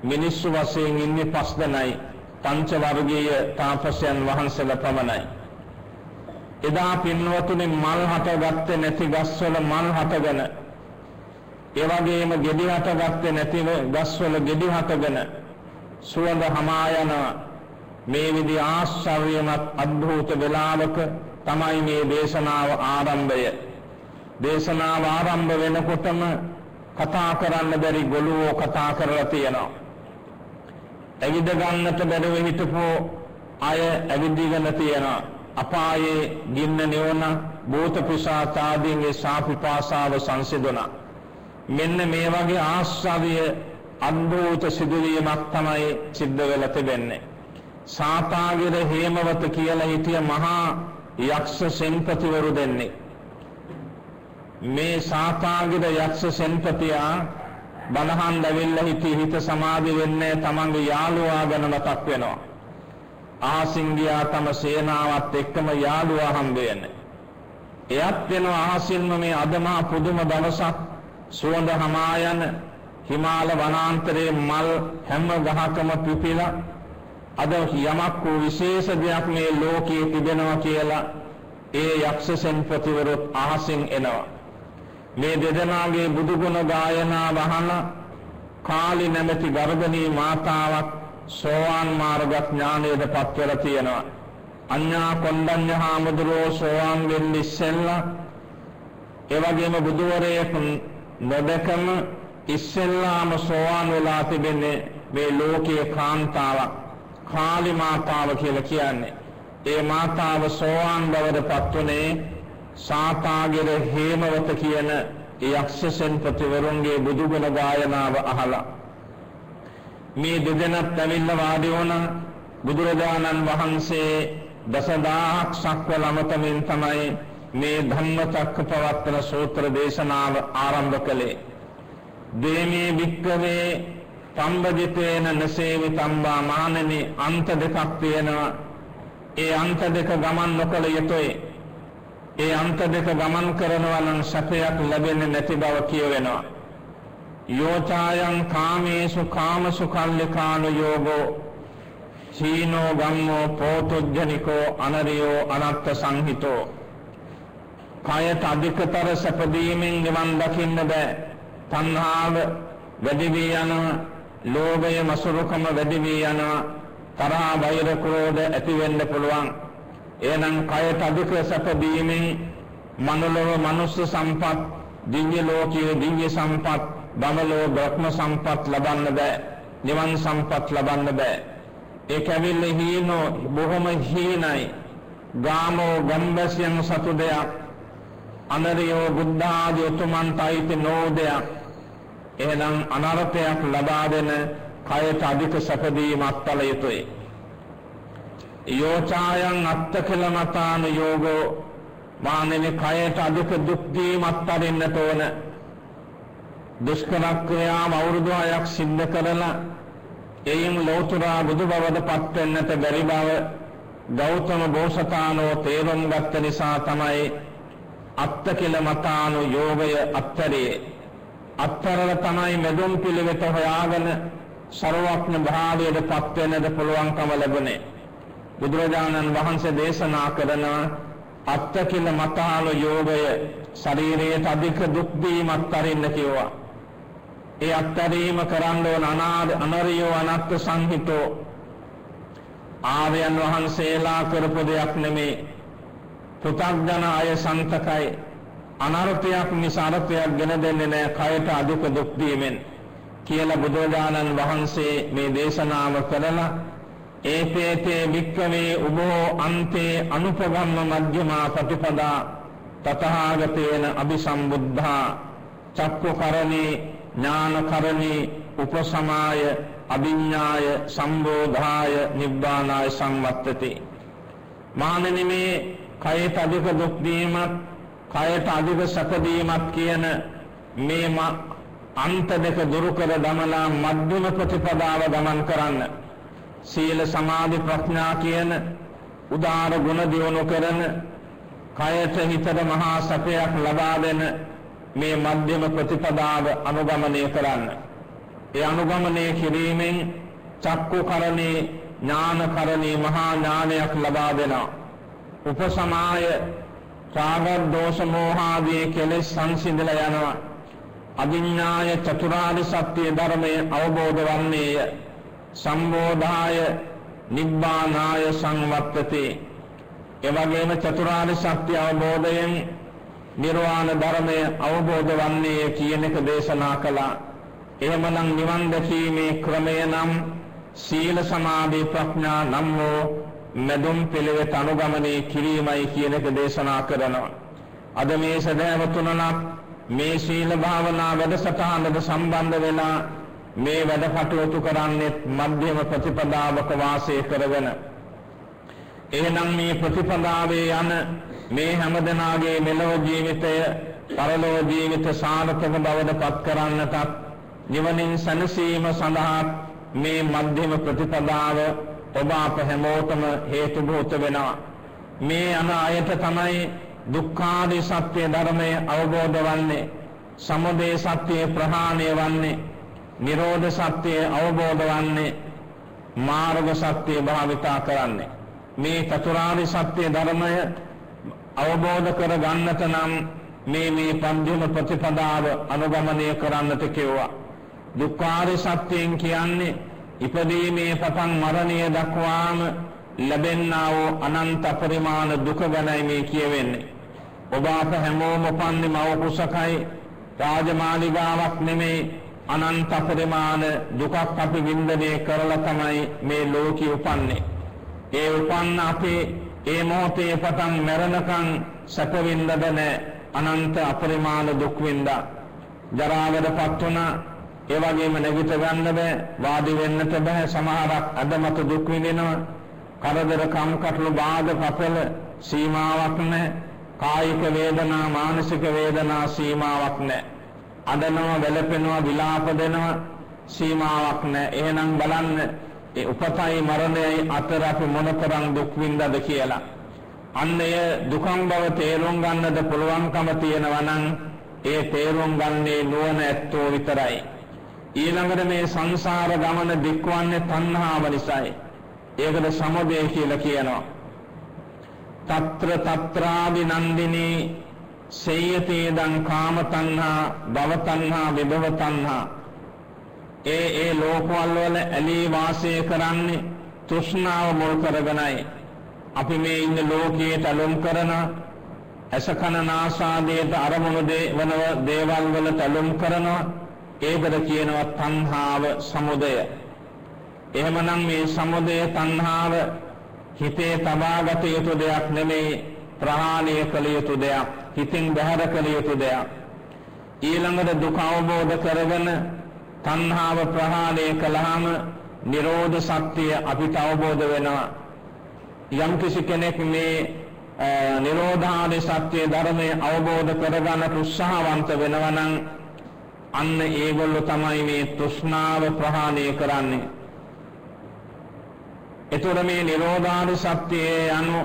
මිනිස්සු වශයෙන් ඉන්නේ පස් දෙනයි පංච වර්ගීය තාපසයන් වහන්සේලා පමණයි එදා පින්වතුනි මල් හටගත්තේ නැති ගස්වල මල් හටගෙන ඒ වගේම ගෙඩි හටගත්තේ නැතිව ගස්වල ගෙඩි හටගෙන සුවඳ හමා යන මේ විදි ආශ්චර්යමත් අద్භූත වෙලාවක තමයි මේ දේශනාව ආරම්භය. දේශනාව ආරම්භ වෙනකොටම කතා කරන්න බැරි ගොළුෝ කතා කරලා තියෙනවා. ඇවිද ගන්නට බැරුව හිටපු අය ඇවිදගෙන තියෙනවා. අපායේ ගින්න නිවන භූත පිසාච ආදීන්ගේ සාපිපාසාව සංසිඳුණා. මෙන්න මේ වගේ ආශ්‍රවය අද්භූත සිදුවීමක් තමයි සිද්ධ වෙලා තිබෙන්නේ. සාතාගිර හේමවත කියලා හිටිය මහා යක්ෂ සෙන්පතිවරු දෙන්නේ. මේ සාතාගිර යක්ෂ සෙන්පතියා බණහන් දැවිල්ලා හිටි හිත සමාධි වෙන්නේ තමන්ගේ යාළුවා ගැන මතක් වෙනවා. ආසින්ගියා තම සේනාවත් එක්කම යාළුවා හම්බ වෙන්නේ. එයත් වෙනවා ආසින්ම මේ අදමා පුදුම දවසක් සුවඳ හමා යන හිමාල වනාන්තරයේ මල් හැම ගහකම පිපිලා අද යමක් වූ විශේෂ දෙයක් මේ ලෝකයේ තිබෙනවා කියලා ඒ යක්ෂ සෙන්පතිවරුත් අහසින් එනවා මේ දෙදෙනාගේ බුදුගුණ ගායනා වහන කාලි නැමැති ගර්භණී මාතාවක් සෝවාන් මාර්ග ඥානයේද පත්වලා තියෙනවා. අඤ්ඤා කොණ්ඩඤ්ඤ හාමුදුරුවෝ සෝවාන් වෙන්න ඉස්සෙල්ලා. ඒ වගේම බුදුවරයෙක් නොදකම ඉස්සෙල්ලාම සෝවාන් වෙලා තිබෙන්නේ මේ ලෝකයේ කාන්තාවක්. කාලි මාතාව කියලා කියන්නේ. ඒ මාතාව සෝවාන් බවට පත්වනේ සාතාගෙර හේමවත කියන යක්ෂසෙන් ප්‍රතිවරුන්ගේ බුදුගුණ ගායනාව අහලා. මේ දෙදෙනත් ඇවිල්ලා වාඩි වුණ. බුදුරජාණන් වහන්සේ දසදහක් සක්වල අමතමින් තමයි මේ ධම්මචක්කපවත්තන සූත්‍ර දේශනාව ආරම්භ කළේ. දේමේ වික්කවේ සම්බජිතේන නසේවි තම්බා මානනි අන්ත දෙකක් තියෙනවා. ඒ අන්ත දෙක ගමන් නොකළ යුතුයි. ඒ අන්ත දෙක ගමන් කරනවා නම් සැපයක් ලැබෙන්නේ නැති බව කියවෙනවා. යෝචායන් කාමේසු කාමසු කල්ලිකානු යෝගෝ සීනෝ ගම්මෝ පෝතුජ්ජනිකෝ අනරියෝ අනත්ත සංහිතෝ. කයට අධිකතර සැපදීමෙන් නිවන් දකින්න බෑ. තණ්හාව වැඩි වී යනවා ලෝභය මසුරුකම වැඩි වී යනවා තරහා වෛර ක්‍රෝධ ඇති වෙන්න පුළුවන්. එහෙනම් කයට අධික සැපදීමෙන් මනෝලව මනුස්ස සම්පත් දිව්‍ය ලෝකයේ දිව්‍ය සම්පත් බමලෝ බ්‍රහ්ම සම්පත් ලබන්න බෑ. නිවන් සම්පත් ලබන්න බෑ. ඒක ඇවිල්ලා හීනෝ බොහොම හීනයි. ගාමෝ ගම්බසියන් සතු දෙයක්. අනරියෝ බුද්ධ ආදී උතුමන්ට අයිති නෝදයක් එහෙනම් අනර්ථයක් ලබා දෙන කයට අධික සැපදීමක් කළ යුතුය. යෝචායන් අත්තකලමතාන යෝගෝ මානෙනි කයට අධික දුක් දීමත් අරින්නට ඕන. දුෂ්කර ක්‍රියාව අවුරුදු 6ක් සිද්ධ කරලා එයින් ලෞතුරා බුදු බවද පත් වෙන්නට බැරි බව ගෞතම බෝසතාණෝ තේරුම් ගත්ත නිසා තමයි අත්ත කියලා මතානු යෝගය අත්තරේ අත්තරල තමයි මෙදුම් පිළිවෙත හොයාගෙන ਸਰවඥ භාවයට පත් වෙන්නට පුළුවන්කම ලැබුණේ. බුදුරජාණන් වහන්සේ දේශනා කරන අත්ත කියලා මතානු යෝගය ශරීරයේ අධික දුක් දීමත් අරින්න කිව්වා. ඒ අත්තරීම කරන්න ඕන අනාද අනරියෝ අනත්ත සංහිතෝ. ආර්යයන් වහන්සේලා කරපු දෙයක් නෙමේ. පුතග්ජන අය සන්තකයි. අනර්ථයක් මිස අර්ථයක් ගෙන දෙන්නේ නැහැ කයට අධික දුක් දීමෙන්. කියලා බුදුරජාණන් වහන්සේ මේ දේශනාව කරලා ඒතේතේ වික්කමේ උභෝ අන්තේ අනුපගම්ම මධ්‍යමා ප්‍රතිපදා තතහාගතේන අபிසම්බුද්ධා චක්කකරණේ ඥානකරණේ උපසමාය අභිඥාය සම්බෝධාය නිබ්බානාය සංවත්තති මානනි මේ කයට අධික දුක් දීමත් කයට අධික සැප දීමත් කියන මේ අන්ත දෙක දුරු කර දමලා මධ්‍යම ප්‍රතිපදාව ගමන් කරන්න සීල සමාධි ප්‍රඥා කියන උදාර ගුණ දියුණු කරන කයට හිතට මහා සැපයක් ලබා දෙන මේ මධ්‍යම ප්‍රතිපදාව අනුගමනය කරන්න. ඒ අනුගමනය කිරීමෙන් චක්කු කරණේ ඥාන කරණේ මහා ඥානයක් ලබා දෙනවා. උපසමාය රාග දෝෂ මෝහ ආදී කෙලෙස් සංසිඳලා යනවා. අභිඥාය චතුරාර්ය සත්‍ය ධර්මයේ අවබෝධ වන්නේය. සම්බෝධාය නිබ්බානාය සංවත්තති. එවැගේම චතුරාර්ය සත්‍ය අවබෝධයෙන් නිර්වාණ ධර්මය අවබෝධ වන්නේ කියන එක දේශනා කළා. එහෙමනම් නිවන් දැකීමේ ක්‍රමය නම් සීල සමාධි ප්‍රඥා නම් වූ මෙදුම් පිළිවෙත අනුගමනය කිරීමයි කියන එක දේශනා කරනවා. අද මේ සදහවතුනක් මේ සීල භාවනා වැඩසටහනට සම්බන්ධ වෙලා මේ වැඩ කටයුතු කරන්නේ මධ්‍යම ප්‍රතිපදාවක වාසය කරගෙන. එහෙනම් මේ ප්‍රතිපදාවේ යන මේ හැමදෙනාගේ මෙලොව ජීවිතය පරලොව ජීවිත සාර්ථක බවට පත් කරන්නටත් නිවනින් සැනසීම සඳහා මේ මධ්‍යම ප්‍රතිපදාව ඔබ අප හැමෝටම හේතු භූත වෙනවා. මේ අන අයට තමයි දුක්ඛාදී සත්‍ය ධර්මය අවබෝධ වන්නේ සමුදය සත්‍ය ප්‍රහාණය වන්නේ නිරෝධ සත්‍ය අවබෝධ වන්නේ මාර්ග සත්‍ය භාවිතා කරන්නේ මේ චතුරාර්ය සත්‍ය ධර්මය අවබෝධ කර ගන්නට නම් මේ මේ පන්දිම ප්‍රතිපදාව අනුගමනය කරන්නට කිව්වා. දුක්ඛාරි සත්‍යයෙන් කියන්නේ ඉපදීමේ පටන් මරණය දක්වාම ලැබෙන්නා වූ අනන්ත පරිමාණ දුක ගැනයි මේ කියවෙන්නේ. ඔබ අප හැමෝම උපන්නේ මව කුසකයි රාජමාලිගාවක් නෙමේ අනන්ත පරිමාණ දුකක් අපි වින්දනය කරලා තමයි මේ ලෝකෙ උපන්නේ. ඒ උපන්න අපේ ඒ මොහොතේ පටන් මරණකම් සැප වින්දද නැ අනන්ත අපරිමාණ දුක් වින්දා. ජරාවටපත් වුණා. ඒ වගේම නැගිට ගන්න බෑ වාඩි වෙන්නට බෑ. සමහරක් අදමත දුක් විඳිනවා. කරදර කම්කටොළු බාධක අපල සීමාවක් නැහැ. කායික වේදනා මානසික වේදනා සීමාවක් නැහැ. අඬනවා වැළපෙනවා විලාප දෙනවා සීමාවක් නැහැ එහෙනම් බලන්න ඒ උපතයි මරණයයි අතර අපි මොනතරම් දුක් විඳද කියලා. අන්න එය දුකම් බව තේරුම් ගන්නද පුළුවන්කම තියෙනවා නම් ඒ තේරුම් ගන්නේ නුවණ ඇත්තෝ විතරයි. ඊළඟට මේ සංසාර ගමන දික්වන්නේ තණ්හාව නිසායි. ඒකට සමුදය කියලා කියනවා. తත්‍ර తත්‍රාදි නන්දිනී සේයතේ දං කාම තණ්හා භව තණ්හා විභව තණ්හා ඒ ඒ ලෝකවල වල ඇලී වාසය කරන්නේ තෘෂ්ණාව මුල් කරගෙනයි අපි මේ ඉන්න ලෝකයේ තලොම් කරන අසකන නාසාදයට අරමුණු වන දේවල් වල තලොම් කරනවා ඒකට කියනවා තණ්හාව සමුදය. එහෙමනම් මේ සමුදය තණ්හාව හිතේ තබාගත යුතු දෙයක් නෙමෙයි ප්‍රහාණය කළ යුතු දෙයක් හිතින් බැහැර කළ යුතු දෙයක්. ඊළඟට දුක අවබෝධ කරගෙන තණ්හාව ප්‍රහාණය කළාම නිරෝධ සත්‍ය අපිට අවබෝධ වෙනවා. යම් කිසි කෙනෙක් මේ නිරෝධාදී සත්‍ය ධර්මයේ අවබෝධ කරගන්න උත්සාහවන්ත වෙනවා නම් අන්න ඒගොල්ලෝ තමයි මේ තෘෂ්ණාව ප්‍රහාණය කරන්නේ. එතකොට මේ නිරෝධාදී සත්‍යයේ anu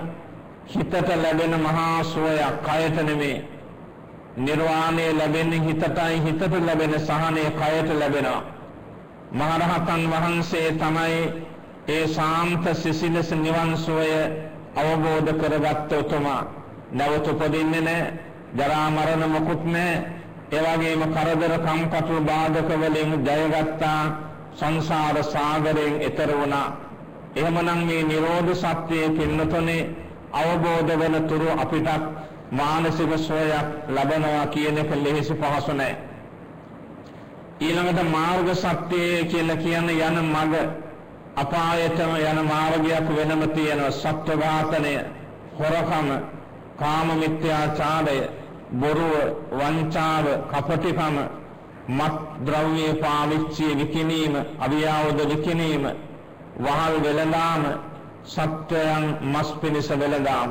හිතට ලැබෙන මහා සෝයක් කයට නෙමේ. නිර්වාණය ලැබෙන්නේ හිතටයි හිතට ලැබෙන සහනය කයට ලැබෙනවා. මහරහතන් වහන්සේ තමයි ඒ ශාන්ත සිසිලස නිවන් සෝය අවබෝධ කරගත්ත උතුමා. නැවත උපදින්නේ නැහැ ජරා මරණ මොකුත් නැහැ. ඒ වගේම කරදර කම්කටොළු බාධක වලින් ජයගත්තා සංසාර සාගරයෙන් එතර වුණා. එහෙමනම් මේ නිරෝධ සත්‍යයේ පින්නතොනේ අවබෝධ වෙන තුරු අපිට මානසික සෝයක් ලබනවා කියන එක ලෙහෙසි පහසු නැහැ. ඊළඟට මාර්ග සත්‍යය කියලා කියන යන මඟ අපායතම යන මාර්ගයක් වෙනම තියෙනවා සත්ව ඝාතනය, හොරකම, කාම මිත්‍යාචාරය, බොරුව, වංචාව, කපටිකම, මත් ද්‍රව්‍ය පාවිච්චි විකිනීම, අවියාවද විකිනීම, වහල් වෙළඳාම සත්වයන් මස් පිණිස වෙළඳාම.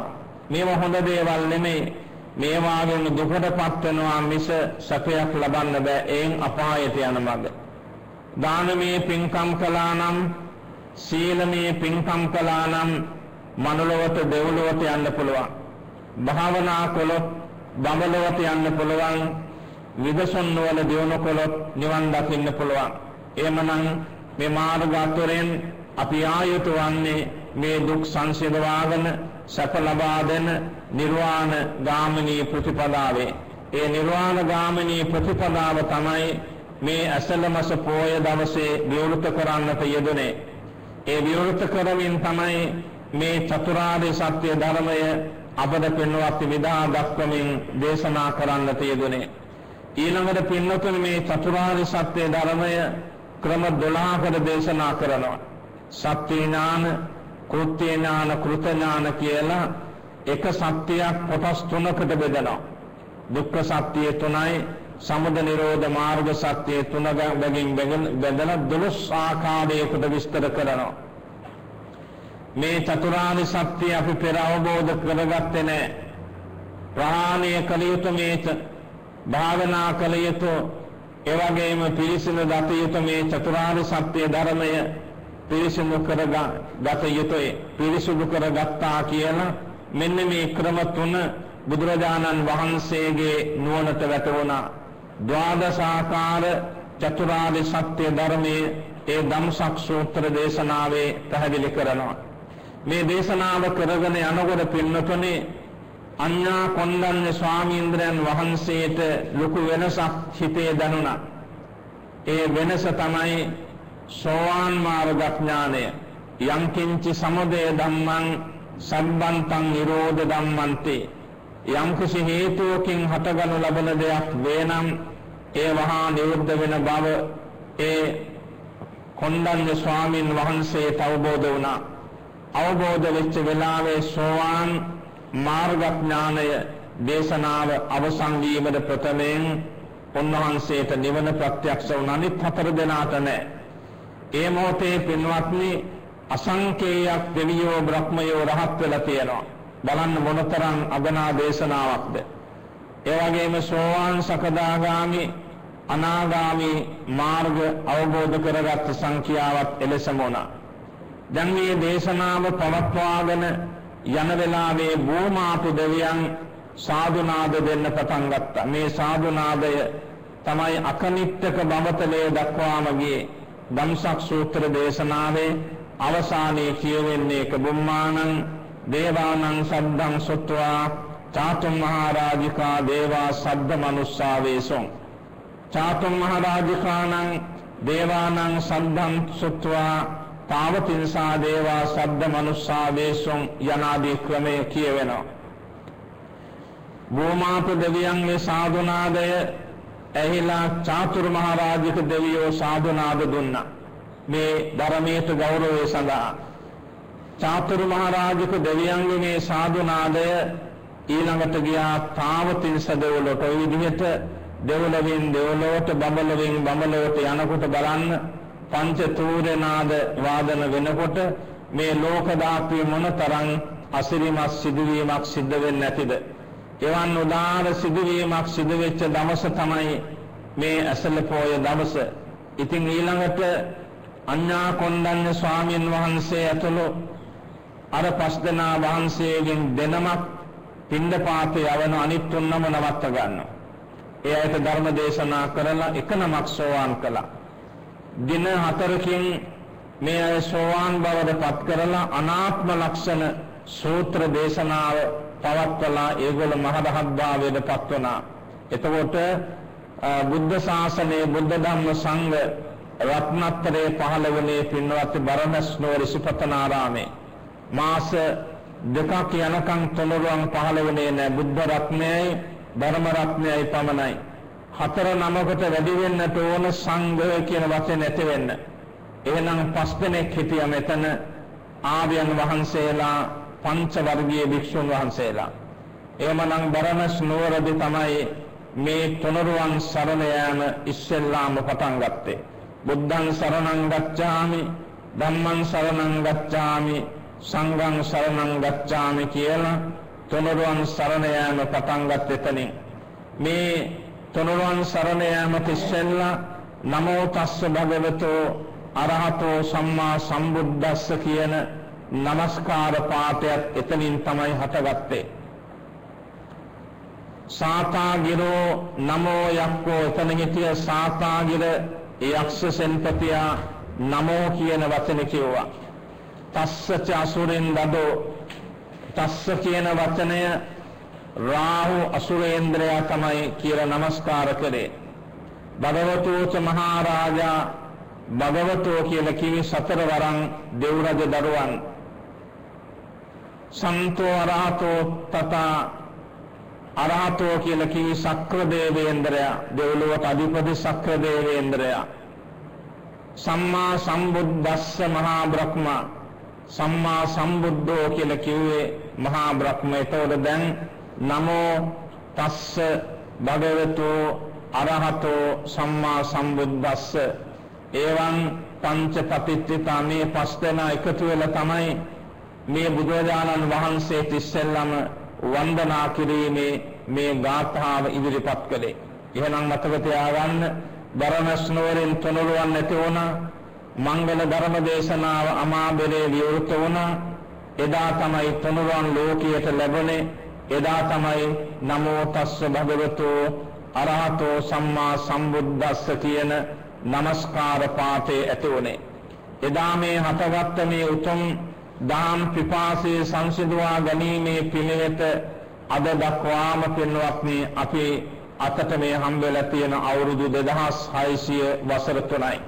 මේවා හොඳ දේවල් නෙමෙයි මේවාගෙන් දුකටපත් වෙනවා මිස සැපයක් ලබන්න බෑ. එයින් අපායට යන මඟ. දානමේ පින්කම් කළා නම් සීලමේ පින්කම් කළා නම් මනුලොවට දෙව්ලොවට යන්න පුළුවන්. භාවනා කළොත් බඹලොවට යන්න පුළුවන්. විදසොන් වල දියුණු කළොත් නිවන් දකින්න පුළුවන්. එහෙමනම් මේ මාර්ග අතුරෙන් අපි ආයුතු වන්නේ මේ දුක් සංසිඳවාගෙන සැප ලබා දෙන නිර්වාණ ගාමිනී ප්‍රතිපදාවේ. ඒ නිර්වාණ ගාමිනී ප්‍රතිපදාව තමයි මේ අසලමස පෝය දවසේ විවෘත කරන්නට යෙදුනේ. ඒ විවෘත කරමින් තමයි මේ චතුරාර්ය සත්‍ය ධර්මය අපද පින්වත් විදා දක්වමින් දේශනා කරන්නට යෙදුනේ. ඊළඟට පින්නතුනි මේ චතුරාර්ය සත්‍ය ධර්මය ක්‍රම 12කට දේශනා කරනවා. සත්‍ය ඥාන කෘත්‍ය ඥාන කෘත ඥාන කියලා එක සත්‍යයක් කොටස් තුනකට බෙදනවා. දුක්ඛ සත්‍ය තුනයි සමුදය නිරෝධ මාර්ග සත්‍ය තුන බැගින් බෙදලා 12 ආකාරයකට විස්තර කරනවා. මේ චතුරාර්ය සත්‍ය අපි පෙර අවබෝධ කරගත්තේ නැහැ ප්‍රාණය කළ යුතු මේ භාවනා කළ යුතු එවැගේම පිළිසින දත යුතු මේ චතුරාර්ය සත්‍ය ධර්මය පිරිසිදු කරගත යුතුයි. පිරිසිදු කරගත්තා කියලා මෙන්න මේ ක්‍රම තුන බුදුරජාණන් වහන්සේගේ නුවණට වැටුණා. ද්වාදශාකාර චතුරාර්ය සත්‍ය ධර්මයේ ඒ ධම්සක් සූත්‍ර දේශනාවේ පැහැදිලි කරනවා. මේ දේශනාව කරගෙන යනකොට පින්නතුනේ අඤ්ඤා කොණ්ඩඤ්ඤ ස්වාමීන්ද්‍රයන් වහන්සේට ලොකු වෙනසක් හිතේ දැනුණා. ඒ වෙනස තමයි සෝවාන් මාර්ග ඥානය යම් කිංචි සමුදය ධම්මං සම්බන්තං නිරෝධ ධම්මන්ති. යම් කිසි හේතුවකින් හටගනු ලබන දෙයක් වේනම් ඒ වහා නිරුද්ධ වෙන බව ඒ කොණ්ඩඤ්ඤ ස්වාමින් වහන්සේට අවබෝධ වුණා. අවබෝධ වෙච්ච වෙලාවේ සෝවාන් මාර්ග ඥානය දේශනාව අවසන් වීමද ප්‍රථමයෙන් උන්වහන්සේට නිවන ප්‍රත්‍යක්ෂ වුණ අනිත් හතර දෙනාට නැහැ ඒ මොහොතේ පින්වත්නි අසංකේයයක් දෙවියෝ බ්‍රහ්මයෝ රහත් වෙලා තියෙනවා. බලන්න මොනතරම් අගනා දේශනාවක්ද. ඒ වගේම සෝවාන් සකදාගාමි අනාගාමි මාර්ග අවබෝධ කරගත් සංඛ්‍යාවත් එලෙසම වුණා. දැන් මේ දේශනාව පවත්වාගෙන යන වෙලාවේ භූමාතු දෙවියන් සාදුනාද දෙන්න පටන් ගත්තා. මේ සාදුනාදය තමයි අකනිට්ටක බඹතලයේ දක්වාම ගියේ ධම්සක් සූත්‍ර දේශනාවේ අවසානයේ කියවෙන්නේ කබුම්මානං දේවානං සද්දං සොත්වා චාතුම් මහරජිකා දේවා සද්ද මනුස්සාවේසොං චාතුම් මහරජිකානං දේවානං සද්දං සොත්වා තාවතින්සා දේවා සද්ද මනුස්සාවේසොං යනාදී ක්‍රමය කියවෙනවා. භූමාප දෙවියන්ගේ සාදුනාදය ඇහිලා චාතුරු මහරජික දෙවියෝ සාදුනාද දුන්නා. මේ ධර්මයට ගෞරවය සඳහා. චාතුරු මහරජික දෙවියන්ගේ මේ සාදුනාදය ඊළඟට ගියා තාවතින්ස දෙවලට ওই විදිහට දෙවලෙන් දෙවලට බඹලෙන් බඹලට යනකොට බලන්න පංච තූරනාද වාදන වෙනකොට මේ ලෝක ධාතුවේ මොනතරම් අසිරිමත් සිදුවීමක් සිද්ධ වෙන්නේ නැතිද? එවන් උදාර සිදුවීමක් සිදු වෙච්ච දවස තමයි මේ ඇසල පොය දවස. ඉතින් ඊළඟට අඤ්ඤා කොණ්ඩඤ්ඤ ස්වාමීන් වහන්සේ ඇතුළු අර පස් දෙනා වහන්සේගෙන් දෙනමක් පින්දපාතේ යවන අනිත් තුන්නම නවත්ත ගන්නවා. ඒ ඇයට ධර්ම දේශනා කරලා එක නමක් සෝවාන් කළා. දින හතරකින් මේ අය සෝවාන් බවට පත් කරලා අනාත්ම ලක්ෂණ සූත්‍ර දේශනාව පවත්වලා ඒගොල්ල මහරහත් භාවයට පත් වුණා. එතකොට බුද්ධ ශාසනයේ බුද්ධ ධම්ම සංඝ රත්නත්‍රයේ පහළ වුණේ පින්වත් බරණස් නුවර සිපතනාරාමේ. මාස දෙකක් යනකම් තුනුරුවන් පහළ වුණේ නැහැ බුද්ධ රත්නයයි ධර්ම රත්නයයි පමණයි. හතර නමකට වැඩි වෙන්නට ඕන සංඝය කියන වචනේ නැති වෙන්න. එහෙනම් පස් දෙනෙක් හිටියා මෙතන ආර්යයන් වහන්සේලා පංච වර්ගීය භික්ෂුන් වහන්සේලා. එහෙමනම් බරණස් නුවරදී තමයි මේ තුනරුවන් සරණ යාම ඉස්සෙල්ලාම පටන් ගත්තේ. බුද්ධං සරණං ගච්ඡාමි ධම්මං සරණං ගච්ඡාමි සංඝං සරණං ගච්ඡාමි කියලා තුනරුවන් සරණ යාම පටන් ගත් එතනින් මේ තුනරුවන් සරණ යාමට ඉස්සෙල්ලා නමෝ තස්ස භගවතෝ අරහතෝ සම්මා සම්බුද්දස්ස කියන නමස්කාර පාඨයත් එතනින් තමයි හටගත්තේ. සාතාගිරෝ නමෝ යක්කෝ එතන හිටිය සාතාගිර යක්ෂ සෙන්පතියා නමෝ කියන වචනේ කිව්වා. තස්ස ච අසුරෙන් දදෝ තස්ස කියන වචනය රාහු අසුරේන්ද්‍රයා තමයි කියලා නමස්කාර කළේ. භගවතෝච මහරජා භගවතෝ කියලා කිවි සතර වරන් දෙව්රජ දරුවන් සන්තෝ අරහතෝ තථා අරහතෝ කියලා කිවි සක්‍ර දේවේන්ද්‍රයා දෙව්ලොවට අධිපති සක්‍ර දේවේන්ද්‍රයා සම්මා සම්බුද්දස්ස මහා බ්‍රහ්මා. සම්මා සම්බුද්ධෝ කියලා කිව්වේ මහා බ්‍රහ්ම එතකොට දැන් නමෝ තස්ස භගවතු අරහතෝ සම්මා සම්බුද්දස්ස. එවං පංච පටිච්චිතා මේ පස් දෙනා එකතු වෙලා තමයි මේ බුදුරජාණන් වහන්සේ තිස්සෙල්ලම වන්දනා කිරීමේ මේ ගාථාව ඉදිරිපත් කළේ. එහෙනම් මතක තියාගන්න බරණස් නුවරින් තුනුරුවන් නැති වුණා. මංගල ධර්ම දේශනාව අමාබෙරේ විවෘත වුණා. එදා තමයි තුනුරුවන් ලෝකයට ලැබුණේ. එදා තමයි නමෝ තස්ස භගවතු අරහතෝ සම්මා සම්බුද්දස්ස කියන নমස්කාර පාඨය ඇති වුණේ. එදා මේ හතගත්ත මේ උතුම් දාම් පිපාසයේ සංසිඳවා ගැනීමේ පිළිවෙත අද දක්වාම පින්වත්නි අපේ අතට මේ හම්බෙලා තියෙන අවුරුදු 2600 වසර තුනයි.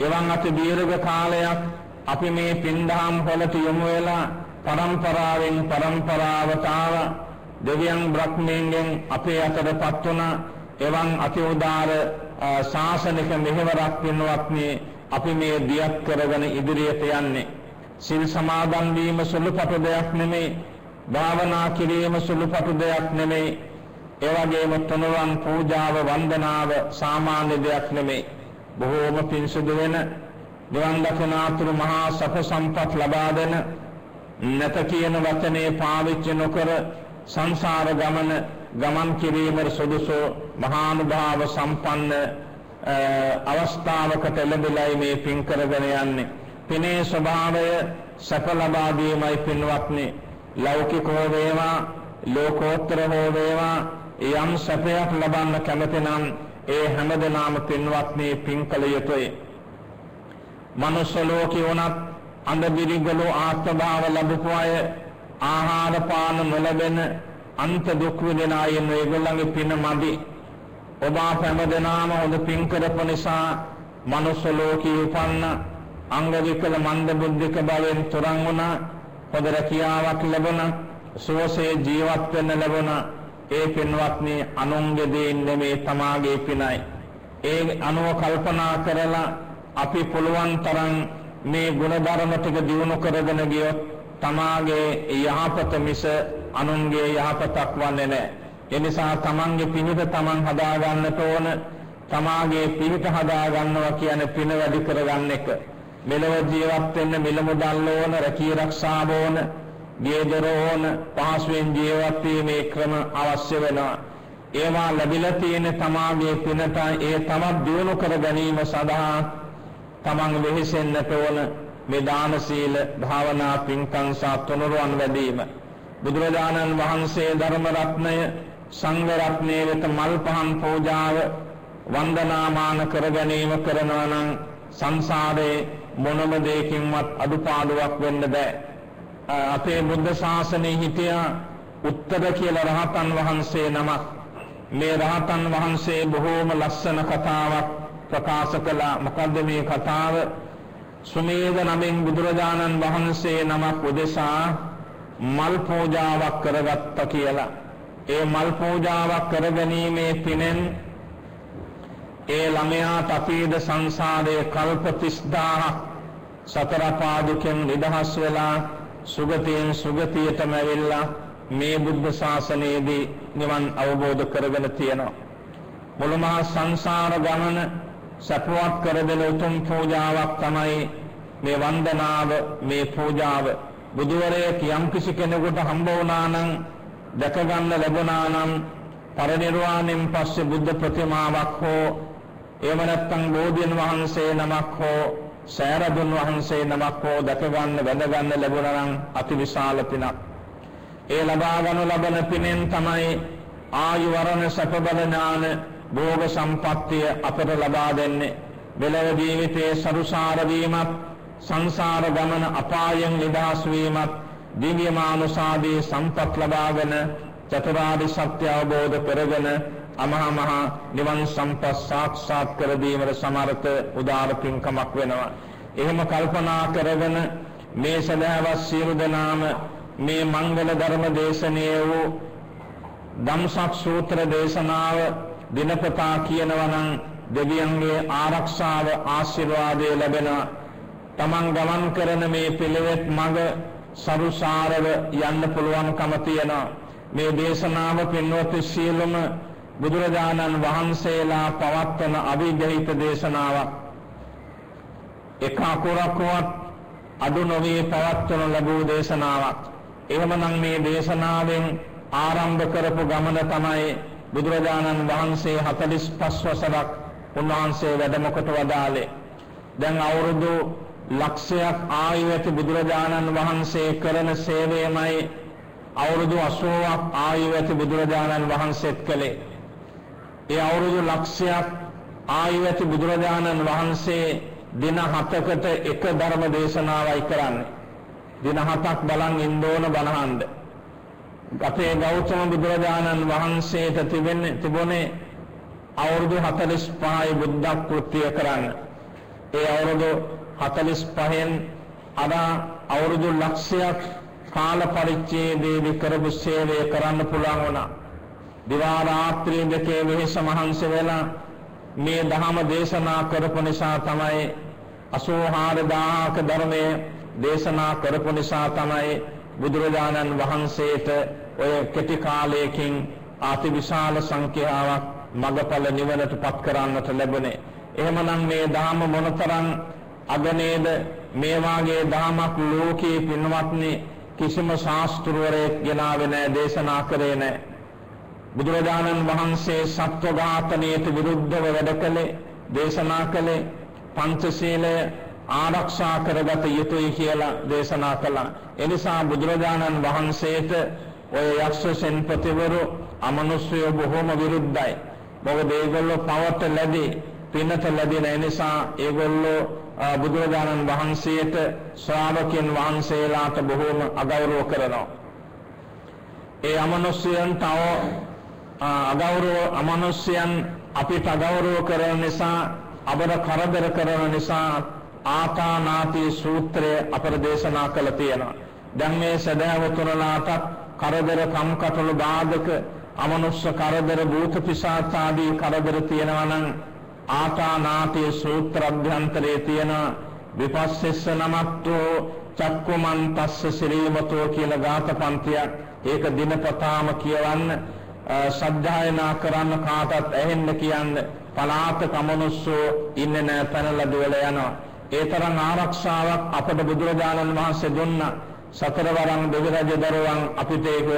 එවන් අති දීර්ඝ කාලයක් අපි මේ පින්දහම් වලට යොමු වෙලා පරම්පරාවෙන් පරම්පරාවට ආව දෙවියන් බ්‍රහ්මයෙන් අපේ අතටපත් වුණ එවන් අති උදාර ශාසනික මෙහෙවරක් වෙනවත්නි අපි මේ දියත් කරගෙන ඉදිරියට යන්නේ සිල් සමාදන් වීම සුළුපටු දෙයක් නෙමෙයි. භාවනා කිරීම සුළුපටු දෙයක් නෙමෙයි. ඒ වගේම තුනුරුවන් පූජාව වන්දනාව සාමාන්‍ය දෙයක් නෙමෙයි. බොහෝම පිංසුදු වෙන නිවන් දකිනාතුරු මහා සප සම්පත් ලබා දෙන නැත කියන වචනේ පාවිච්චි නොකර සංසාර ගමන ගමන් කිරීමේ සුදුසු මහානුභාව සම්පන්න අවස්ථාවකට එළඹෙලයි මේ පින් කරගෙන යන්නේ. පිනේ ස්වභාවය සැප ලබා දීමයි පින්වත්නි ලෞකික හෝ වේවා ලෝකෝත්තර හෝ වේවා යම් සැපයක් ලබන්න කැමති නම් ඒ හැමදෙනාම පින්වත්නි පින් කළ යුතුයි. මනුෂ්‍ය ලෝකේ වුණත් අඳ බිරිගලු ආත්මභාව ලැබපු අය ආහාර පාන නොලැබෙන අන්ත දුක් විඳින අය ඒගොල්ලන්ගේ පින මදි. ඔබ හැමදෙනාම හොඳ පින් කරපු නිසා මනුෂ්‍ය ලෝකේ උපන්න අංග විකල මන්ද බුද්ධික බවෙන් තොරන් වුණා හොඳ රැකියාවක් ලැබුණා සුවසේ ජීවත් වෙන්න ලැබුණා ඒ පින්වත්නි අනුන්ගේ දෙයින් නෙමේ තමාගේ පිනයි ඒ අනුව කල්පනා කරලා අපි පුළුවන් තරම් මේ ගුණධර්ම ටික දිනු කරගෙන ගියොත් තමාගේ යහපත මිස අනුන්ගේ යහපතක් වන්නේ නැහැ. ඒ නිසා තමන්ගේ පිහිට තමන් හදා ගන්නට ඕන. තමාගේ පිහිට හදා ගන්නවා කියන්නේ පින වැඩි කරගන්න එක. මෙලව ජීවත් වෙන්න මිල මුදල් ඕන, රැකී ආරක්ෂාව ඕන, ගේදර ඕන, පහසුවෙන් ජීවත් වීමේ ක්‍රම අවශ්‍ය වෙනවා. ඒවා ලැබිලා තියෙන තමාගේ පිනට ඒ තමත් දියුණු කර ගැනීම සඳහා තමන් වෙහෙසෙන්නට ඕන මේ දාන සීල භාවනා පින්කම් සහ තුනුරුවන් වැඩිම බුදුරජාණන් වහන්සේ ධර්ම රත්නය සංඝ රත්නයේ වෙත මල් පහන් පූජාව වන්දනාමාන කර ගැනීම කරනවා නම් සංසාරේ මොනම දෙයකින්වත් අඩුපාඩුවක් වෙන්න බෑ. අපේ බුද්ධ ශාසනයේ හිටියා උත්තර කියලා රහතන් වහන්සේ නමක්. මේ රහතන් වහන්සේ බොහෝම ලස්සන කතාවක් ප්‍රකාශ කළා. මොකද්ද මේ කතාව? සුමේද නමින් බුදුරජාණන් වහන්සේ නමක් උදෙසා මල් පූජාවක් කරගත්තා කියලා. ඒ මල් පූජාවක් කරගැනීමේ පිනෙන් ඒ ළමයාට අපීද සංසාරයේ කල්ප 30000ක් සතර පාදුකෙන් නිදහස් වෙලා සුගතියෙන් සුගතියටම ඇවිල්ලා මේ බුද්ධ ශාසනයේදී නිවන් අවබෝධ කරගෙන තියෙනවා. මුළු මහා සංසාර ගමන සපුවත් කර දෙන උතුම් පූජාවක් තමයි මේ වන්දනාව මේ පූජාව. බුදුවරයෙක් යම් කිසි කෙනෙකුට හම්බ වුණා නම් දැක ගන්න ලැබුණා නම් පරිනිර්වාණයෙන් පස්සේ බුද්ධ ප්‍රතිමාවක් හෝ එහෙම නැත්නම් බෝධින් වහන්සේ නමක් හෝ සෑරදුන් වහන්සේ නමක් හෝ දැක ගන්න වැඳ ගන්න ලැබුණා නම් අතිවිශාල පිනක්. ඒ ලබා ගනු ලබන පිනෙන් තමයි ආයු වරණ සැප බල ඥාන භෝග සම්පත්තිය අපට ලබා දෙන්නේ. මෙලොව ජීවිතයේ සරුසාර වීමත් සංසාර ගමන අපායෙන් නිදහස් වීමත් දිව්‍ය මානුසාදී සම්පත් ලබාගෙන චතුරාර්ය සත්‍ය අවබෝධ කරගෙන අමහා මහ නිවන් සම්පත් සාක්ෂාත් කර දීමට සමර්ථ උදාර පින්කමක් වෙනවා. එහෙම කල්පනා කරගෙන මේ සදාවත් සියලු දෙනාම මේ මංගල ධර්ම දේශනාව වූ ධම්සක් සූත්‍ර දේශනාව දිනපතා කියනවා නම් දෙවියන්ගේ ආරක්ෂාව ආශිර්වාදය ලැබෙනවා. තමන් ගමන් කරන මේ පිළිවෙත් මඟ සරුසාරව යන්න පුළුවන්කම තියෙනවා. මේ දේශනාව පින්වත් සියලුම බුදුරජාණන් වහන්සේලා පවත්වන අවිගහිත දේශනාවක්. එක අකුරක්වත් අඩු නොවේ පවත්වන ලැබූ දේශනාවක්. එහෙමනම් මේ දේශනාවෙන් ආරම්භ කරපු ගමන තමයි බුදුරජාණන් වහන්සේ 45 වසරක් උන්වහන්සේ වැඩම කොට වදාළේ. දැන් අවුරුදු ලක්ෂයක් ආයු ඇති බුදුරජාණන් වහන්සේ කරන සේවයමයි අවුරුදු 80ක් ආයු ඇති බුදුරජාණන් වහන්සේත් කළේ. ඒ අවුරුදු ලක්ෂයක් ආයු ඇති බුදුරජාණන් වහන්සේ දින හතකට එක ධර්ම දේශනාවයි කරන්නේ. දින හතක් බලන් ඉන්න ඕන බණහන්ද. අපේ ගෞතම බුදුරජාණන් වහන්සේට තිබෙන්නේ තිබුණේ අවුරුදු 45යි බුද්ධ කෘත්‍ය කරන්න. ඒ අවුරුදු 45න් අද අවුරුදු ලක්ෂයක් කාල පරිච්ඡේදයේදී කරපු සේවය කරන්න පුළුවන් වුණා. දිවා රාත්‍රී දෙකේ වෙහෙස මහන්සි වෙලා මේ ධහම දේශනා කරපු නිසා තමයි 84000ක ධර්මයේ දේශනා කරපු නිසා තමයි බුදුරජාණන් වහන්සේට ඔය කෙටි කාලයකින් අතිවිශාල සංඛ්‍යාවක් මගපල නිවනට පත් කරන්නට ලැබුණේ. එහෙමනම් මේ ධහම මොනතරම් අගනේද මේ වාගේ ධහමක් ලෝකේ පින්වත්නි කිසිම ශාස්ත්‍රවරයෙක් ගෙනාවේ නැහැ දේශනා කරේ නැහැ. බුදුරජාණන් වහන්සේ සත්ව ඝාතනයට විරුද්ධව වැඩ කළේ දේශනා කළේ පංචශීලය ආරක්ෂා කරගත යුතුයි කියලා දේශනා කළා. එනිසා බුදුරජාණන් වහන්සේට ඔය යක්ෂ සෙන්පතිවරු අමනුෂ්‍යය බොහෝම විරුද්ධයි. මොකද ඒගොල්ලෝ පවට ලැබි පිනත ලැබෙන නිසා ඒගොල්ලෝ බුදුරජාණන් වහන්සේට ශ්‍රාවකයන් වහන්සේලාට බොහෝම අගෞරව කරනවා. ඒ අමනුෂ්‍යයන් තව අගෞරව අමනුෂ්‍යයන් අපිට අගෞරව කරන නිසා අපර කරදර කරන නිසා ආතානාති සූත්‍රය අපර දේශනා කළ තියෙනවා. දැන් මේ සදාවතුරලාට කරදර කම්කටොළු බාධක අමනුෂ්‍ය කරදර භූත පිසාච ආදී කරදර තියෙනවා නම් ආතානාති සූත්‍ර අභ්‍යන්තරයේ තියෙන විපස්සෙස්ස නමත්තෝ චක්කුමන් තස්ස ශ්‍රීමතෝ කියලා ගාත පන්තියක් ඒක දිනපතාම කියවන්න සද්ධායනා කරන්න කාටත් ඇහෙන්න කියන්න පලාත කමනුස්සෝ ඉන්නේ නැ පැනලා දුවල යනවා. ඒ තරම් ආරක්ෂාවක් අපට බුදුරජාණන් වහන්සේ දුන්නා. සතරවරන් දෙවි රජ දරුවන් අපිට ඒක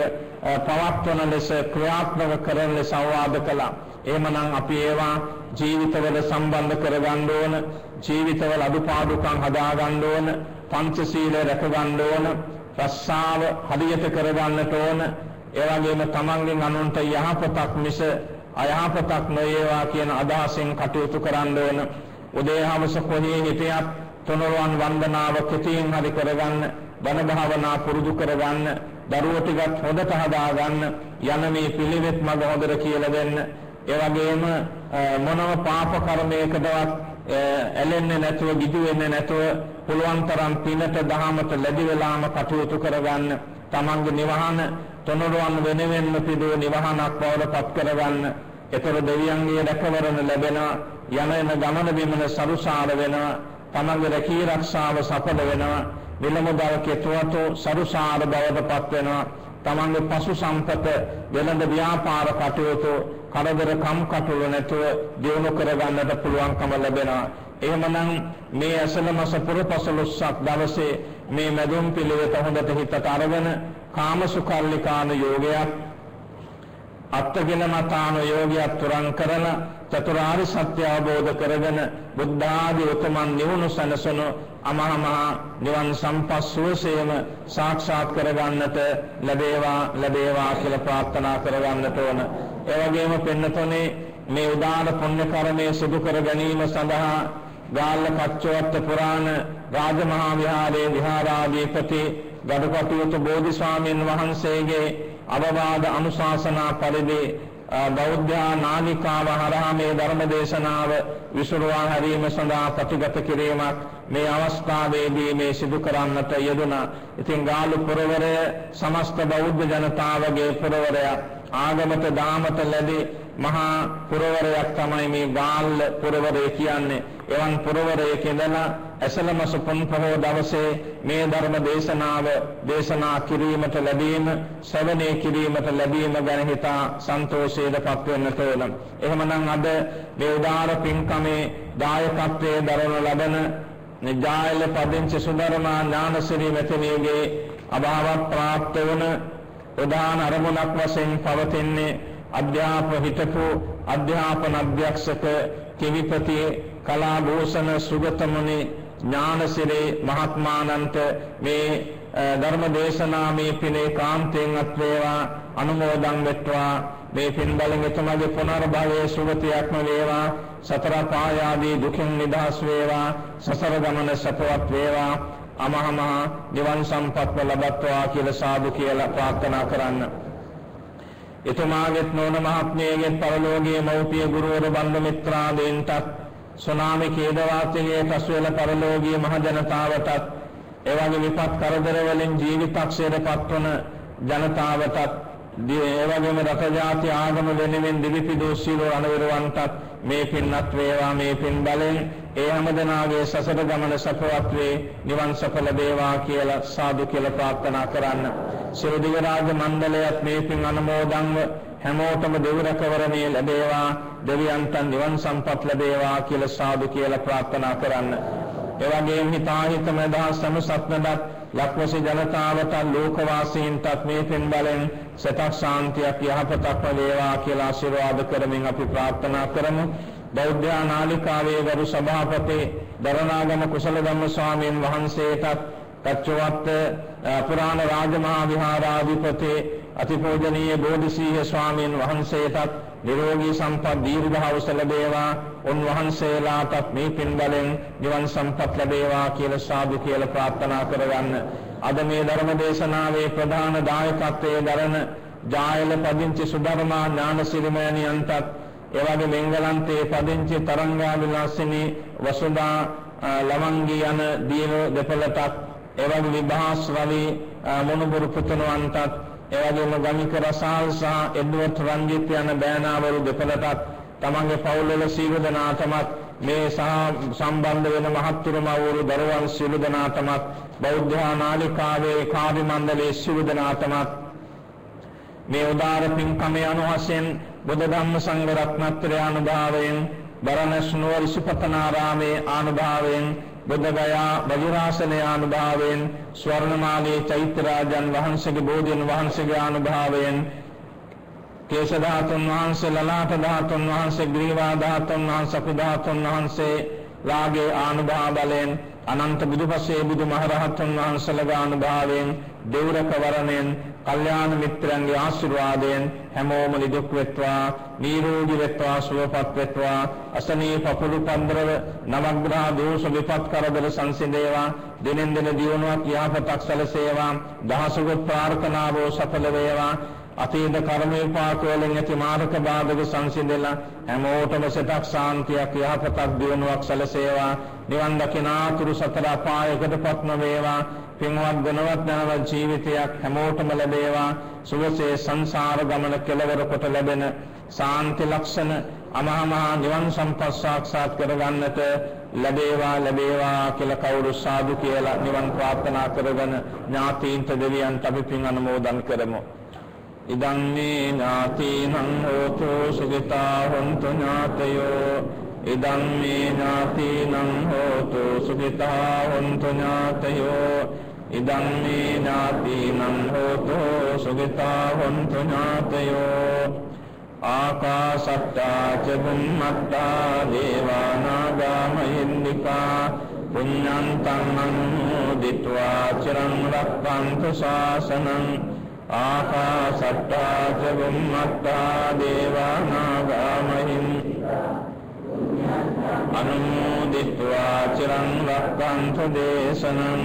පවත්වන ලෙස ක්‍රියාත්මක කරන ලෙස අවවාද කළා. එහෙමනම් අපි ඒවා ජීවිතවල සම්බන්ධ කරගන්න ඕන, ජීවිතවල අඩුපාඩුකම් හදාගන්න ඕන, පංචශීලය රැකගන්න ඕන, රස්සාව හරියට කරගන්නට ඕන. ඒ වගේම තමන්ගෙන් අනුන්ට යහපතක් මිස අයහපතක් නොවේවා කියන අදහසෙන් කටයුතු කරන්න ඕන. උදේ හවස කොහේ හිටියත් තුනුරුවන් වන්දනාව කෙටියෙන් හරි කරගන්න බණ භාවනා පුරුදු කරගන්න දරුවෝ ටිකත් හොඳට හදාගන්න යන මේ පිළිවෙත් මඟ හොඳට කියලා දෙන්න ඒ වගේම මොනම පාප කර්මයකටවත් ඇලෙන්නේ නැතුව ගිජු වෙන්නේ නැතුව පුළුවන් තරම් පිනට දහමට ලැබි වෙලාම කටයුතු කරගන්න තමන්ගේ නිවහන තුනුරුවන් වෙනුවෙන්ම පිදුව නිවහනක් බවට පත් කරගන්න ඒතර දෙවියන්ගේ රැකවරණ ලැබෙනවා යන එන ගමන බිමන සරුසාර වෙනවා තමන්ගේ රැකී ආරක්ෂාව සඵල වෙනවා විලමුදල් කෙටුවතු සරුසාර බවට පත් වෙනවා තමන්ගේ පසු සම්පත වෙළඳ ව්‍යාපාර කටයුතු කරදර කම් කටුළු නැතුව දියුණු කරගන්නට පුළුවන්කම ලැබෙනවා එහෙමනම් මේ ඇසල මාස පුරපසළොස්වක දවසේ මේ මැදුම් පිළිවෙත හොඳට හිතට අරගෙන කාමසුකල්ලිකාන යෝගයක් අත්ගෙන මතානුයෝගයක් තුරන් කරන චතුරාර්ය සත්‍ය අවබෝධ කරගෙන බුද්ධ ආදී උතුමන් නිවුණු සනසනු අමහමහා නිවන් සම්පස්සෝසේම සාක්ෂාත් කරගන්නට ලැබේවා ලැබේවා කියලා ප්‍රාර්ථනා කරගන්නට ඕන. ඒ වගේම පින්නතොනේ මේ උදාන පුණ්‍ය කර්මයේ සිදු කර ගැනීම සඳහා ගාල්ල කච්චවත්ත පුරාණ රාජමහා විහාරයේ විහාරාධිපති ගඩකටුවත බෝධි ස්වාමීන් වහන්සේගේ අවවාද අනුශාසනා පරිදි බෞද්ධ නාලිකාව හරහා මේ ධර්ම දේශනාව විසුරුවා හැරීම සඳහා ප්‍රතිගත කිරීමක් මේ අවස්ථාවේදී මේ සිදු කරන්නට යෙදුණා. ඉතින් ගාලු පුරවරය සමස්ත බෞද්ධ ජනතාවගේ පුරවරය ආගමට දාමට ලැබී මහා පුරවරයක් තමයි මේ ගාල්ල පුරවරය කියන්නේ. එවන් පුරවරයක ඉඳලා ඇසලමස පුන් පොහෝ දවසේ මේ ධර්ම දේශනාව දේශනා කිරීමට ලැබීම ශ්‍රවණය කිරීමට ලැබීම ගැන හිතා සන්තෝෂයටපත් වෙන්නට ඕන. එහෙමනම් අද මේ උදාර පින්කමේ දායකත්වයේ දරන ලබන නිජායල පදිංචි සුධර්මා ඥානසිරි මෙතනියගේ අභාවත් ප්‍රාප්ත වන ප්‍රධාන අරමුණක් වශයෙන් පවතින්නේ අධ්‍යාපන හිටපු අධ්‍යාපන අධ්‍යක්ෂක කිවිපති කලාභූෂණ සුගතමුනි ඥානසිරි මහත්මානන්ත මේ ධර්ම දේශනාමේ පිනේ කාන්තෙන් අත් වේවා අනුමෝදන් වෙත්වා. මේ පින් බලෙන් එතුමාගේ පුනර්භවයේ සුගතියක්ම වේවා. සතර පායාදී දුකින් නිදහස් වේවා. සසර ගමන සපවත් වේවා. අමහම නිවන් සම්පත්ව ලබත්වා කියලා සාදු කියලා ප්‍රාර්ථනා කරන්න. එතුමාගෙත් නෝන මහත්මියගෙත් පරලෝකීය මෞපිය ගුරුවරු බන්දු මිත්‍රාදීන්ටත් සුනාමි කේදවාසියේ පසුවෙල පරලෝකීය මහ ජනතාවටත් එවැනි විපත් කරදර වලින් ජීවිතක්ෂයට පත්වන ජනතාවටත් ඒ වගේම රට ජාති ආගම වෙනුවෙන් දිවිපිදෝ සීලෝ අනවිරවන්ටත් මේ පින්නත් වේවා මේ පින් බලෙන් ඒ හැමදෙනාගේ සසර ගමන සපවත් වේ නිවන් සප ලැබේවා කියලා සාදු කියලා ප්‍රාර්ථනා කරන්න. සියලු දිව රාජ මණ්ඩලයත් මේ පින් අනුමෝදන්ව හැමෝටම දෙවි රැකවරණේ ලැබේවා දෙවියන්ට නිවන් සම්පත් ලැබේවා කියලා සාදු කියලා ප්‍රාර්ථනා කරන්න. ඒ වගේම හිතාහිතම දහස් සමසත්නදත් ලක්වසි ජනතාවට ලෝකවාසීන්ටත් මේ පින් බලෙන් සතක් ශාන්තියක් යහපතක් වේවා කියලා ආශිර්වාද කරමින් අපි ප්‍රාර්ථනා කරමු. බෞද්ධ නාලිකාවේ ගරු සභාපති දරණාගම කුසල ධම්ම ස්වාමීන් වහන්සේටත් තච්චවත් පුරාණ රාජමහා විහාරාධිපති අතිපූජනීය බෝධිසීහ ස්වාමීන් වහන්සේටත් නිරෝගී සම්පත් දීර්ඝායුෂ ලැබේවා උන්වහන්සේලාටත් මේ පින් බලෙන් නිවන් සම්පත් ලැබේවා කියලා සාදු කියලා ප්‍රාර්ථනා කරගන්න. අද මේ ධර්ම දේශනාවේ ප්‍රධාන දායකත්වයේ දරන ජායල පදිංචි සුධර්මා ඥානසිරිමෑණියන්ටත් එවැනි මෙංගලන්තයේ පදිංචි තරංගා විලාසිනී වසුදා ලවංගී යන දියව දෙපළටත් එවැනි විභාස් රවි මොනුබුරු පුතණුවන්ටත් එවැගේම ගමික රසාල් සහ එඩ්වර්ඩ් රංජිත් යන බෑනාවරු දෙපළටත් තමන්ගේ පවුල්වල සීල දනාතමත් මේ සහ සම්බන්ධ වෙන මහත්තුරුම වූ දරුවන් සීල දනාතමත් බෞද්ධ නාලිකාවේ කාර්ය මණ්ඩලයේ සීල දනාතමත් මේ උදාර පින්කමේ අනුහසෙන් බුද්ධ ධම්ම සංඝ රත්නත්‍රය අනුභවයෙන් බරණස් නුවර සුපතනාරාමේ අනුභවයෙන් බුද්ධගයා වජිරාසනයේ අනුභවයෙන් ස්වර්ණමාලී චෛත්‍යරාජන් වහන්සේගේ බෝධින් වහන්සේගේ අනුභවයෙන් කේශ ධාතුන් වහන්සේ ලලාට ධාතුන් වහන්සේ ග්‍රීවා ධාතුන් වහන්සේ සකුධාතුන් වහන්සේ ලාගේ ආනුභාව බලෙන් අනන්ත බුදුපසේ බුදුමහරහතුන් වහන්සේලගේ අනුභවයෙන් දෙවරක වරණයෙන් කල්යාණ මිත්‍රයන්ගේ ආශිර්වාදයෙන් හැමෝම නිදුක් වෙත්වා නිරෝගී වෙත්වා සුවපත් වෙත්වා. අසනී පපුළු පන්දරව නවග්‍රහ දෝෂ විපත් කරදර සංසිඳේවා. දිනෙන් දින දියුණුවක් යහපතක් සැලසේවා. දහසුගත ප්‍රාර්ථනාවෝ සඵල වේවා. අතීත කර්ම විපාක වලින් ඇති මාර්ග බාධක සංසිඳෙලා හැමෝටම සතක් සාන්තියක් යහපතක් දියුණුවක් සැලසේවා. නිවන් දකිනාතුරු සතර අපායකටපත් නොවේවා පින්වත් ගුණවත් ධනවත් ජීවිතයක් හැමෝටම ලැබේවා. සුවසේ සංසාර ගමන කෙලවර කොට ලැබෙන සාන්ති ලක්ෂණ අමහා නිවන් සම්පත් සාක්ෂාත් කරගන්නට ලැබේවා ලැබේවා කියලා කවුරු සාදු කියලා නිවන් ප්‍රාර්ථනා කරගෙන ඥාතීන්ට දෙවියන්ට අපි පින් අනුමෝදන් කරමු. ඉදං මේ ඥාතීනං හෝතු සුගතා හොන්තු ඥාතයෝ ඉදං මේ ඥාතිනං හෝතු සුඛිතා වന്തു ඥාතයෝ ඉදං මේ ඥාතිනං හෝතු සුඛිතා වന്തു ඥාතයෝ ආකාසට්ටා ච බුම්මට්ටා දේවානාගා මහින්దికා පුඤ්ඤං තං අනුමෝදිत्वा චිරං රක්ඛන්තු ශාසනං ආකාසට්ටා ච බුම්මට්ටා දේවානාගා මහින්దికා අනුමෝදිත්වා චිරං රක්කන්ත දේශනං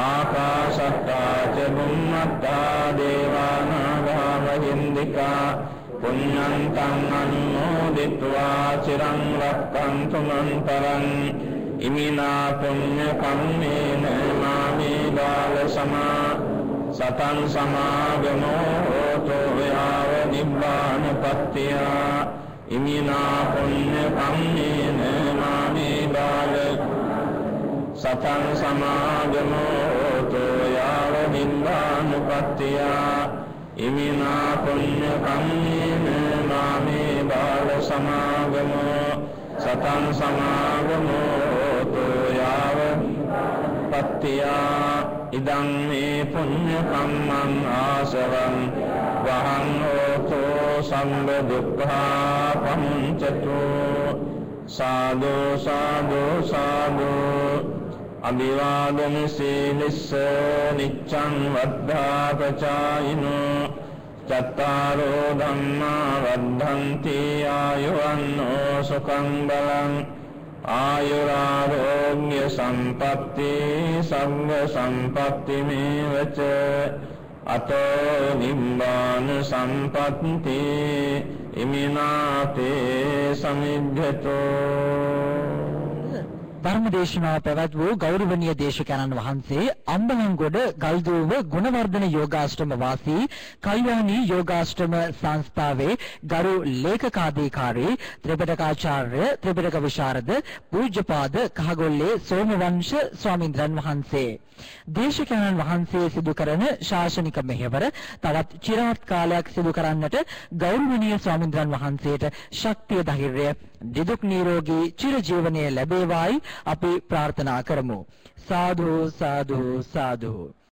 ආකාශත්තා ච බුම්මත්තා දේවානාගා මහින්దికා පුඤ්ඤං තං අනුමෝදිත්වා චිරං රක්කන්තු මං තරං ඉමිනා පුඤ්ඤ කම්මේන මාමේ බාල සමා සතං සමාගමෝ හෝතෝ යාව නිබ්බානපත්තියා ඉමිනා පුඤ්ඤ කම්මේන මාමේ බාල සතං සමාගමෝ හෝතු යාව නිබ්බානපත්තියා ඉමිනා පුඤ්ඤ කම්මේන මාමේ බාල සමාගමෝ සතං සමාගමෝ හෝතු යාව පත්තියා ඉදං මේ පුඤ්ඤ කම්මං ආසවං වහං හෝතු සම්බ දුක්ඛා පමුංචතු සාදු සාදු සාදු. අභිවාදන සීලිස්ස නිච්ඡං වද්ධා පචායිනෝ චත්තාරෝ ධම්මා වද්ධන්ති ආයුවන්නෝ සුඛං බලං. ආයුරාරෝග්‍ය සම්පatti සංඝ සම්පatti මේවච අතෝ නිම්බාන සම්පatti ඉමිනාතේ සමිද්ධතෝ ධර්මදේශනාව පැවැත් වූ ගෞරවනීය දේශකයන්න් වහන්සේ අම්බලන්ගොඩ ගල්දුව ගුණවර්ධන යෝගාශ්‍රම වාසී කල්යාණී යෝගාශ්‍රම සංස්ථාවේ ගරු ලේකකාධිකාරී ත්‍රිපිටකාචාර්ය ත්‍රිපිටක විශාරද පූජ්‍යපාද කහගොල්ලේ සෝමවංශ ස්වාමින්ද්‍රයන් වහන්සේ. දේශකයන්න් වහන්සේ සිදු කරන ශාසනික මෙහෙවර තවත් চিරාත් කාලයක් සිදු කරන්නට ගෞරවනීය ස්වාමින්ද්‍රයන් වහන්සේට ශක්තිය ධෛර්යය නිදුක් නිරෝගී චිරජීවනයේ ලැබේවායි අපි ප්‍රාර්ථනා කරමු සාදු සාදු සාදු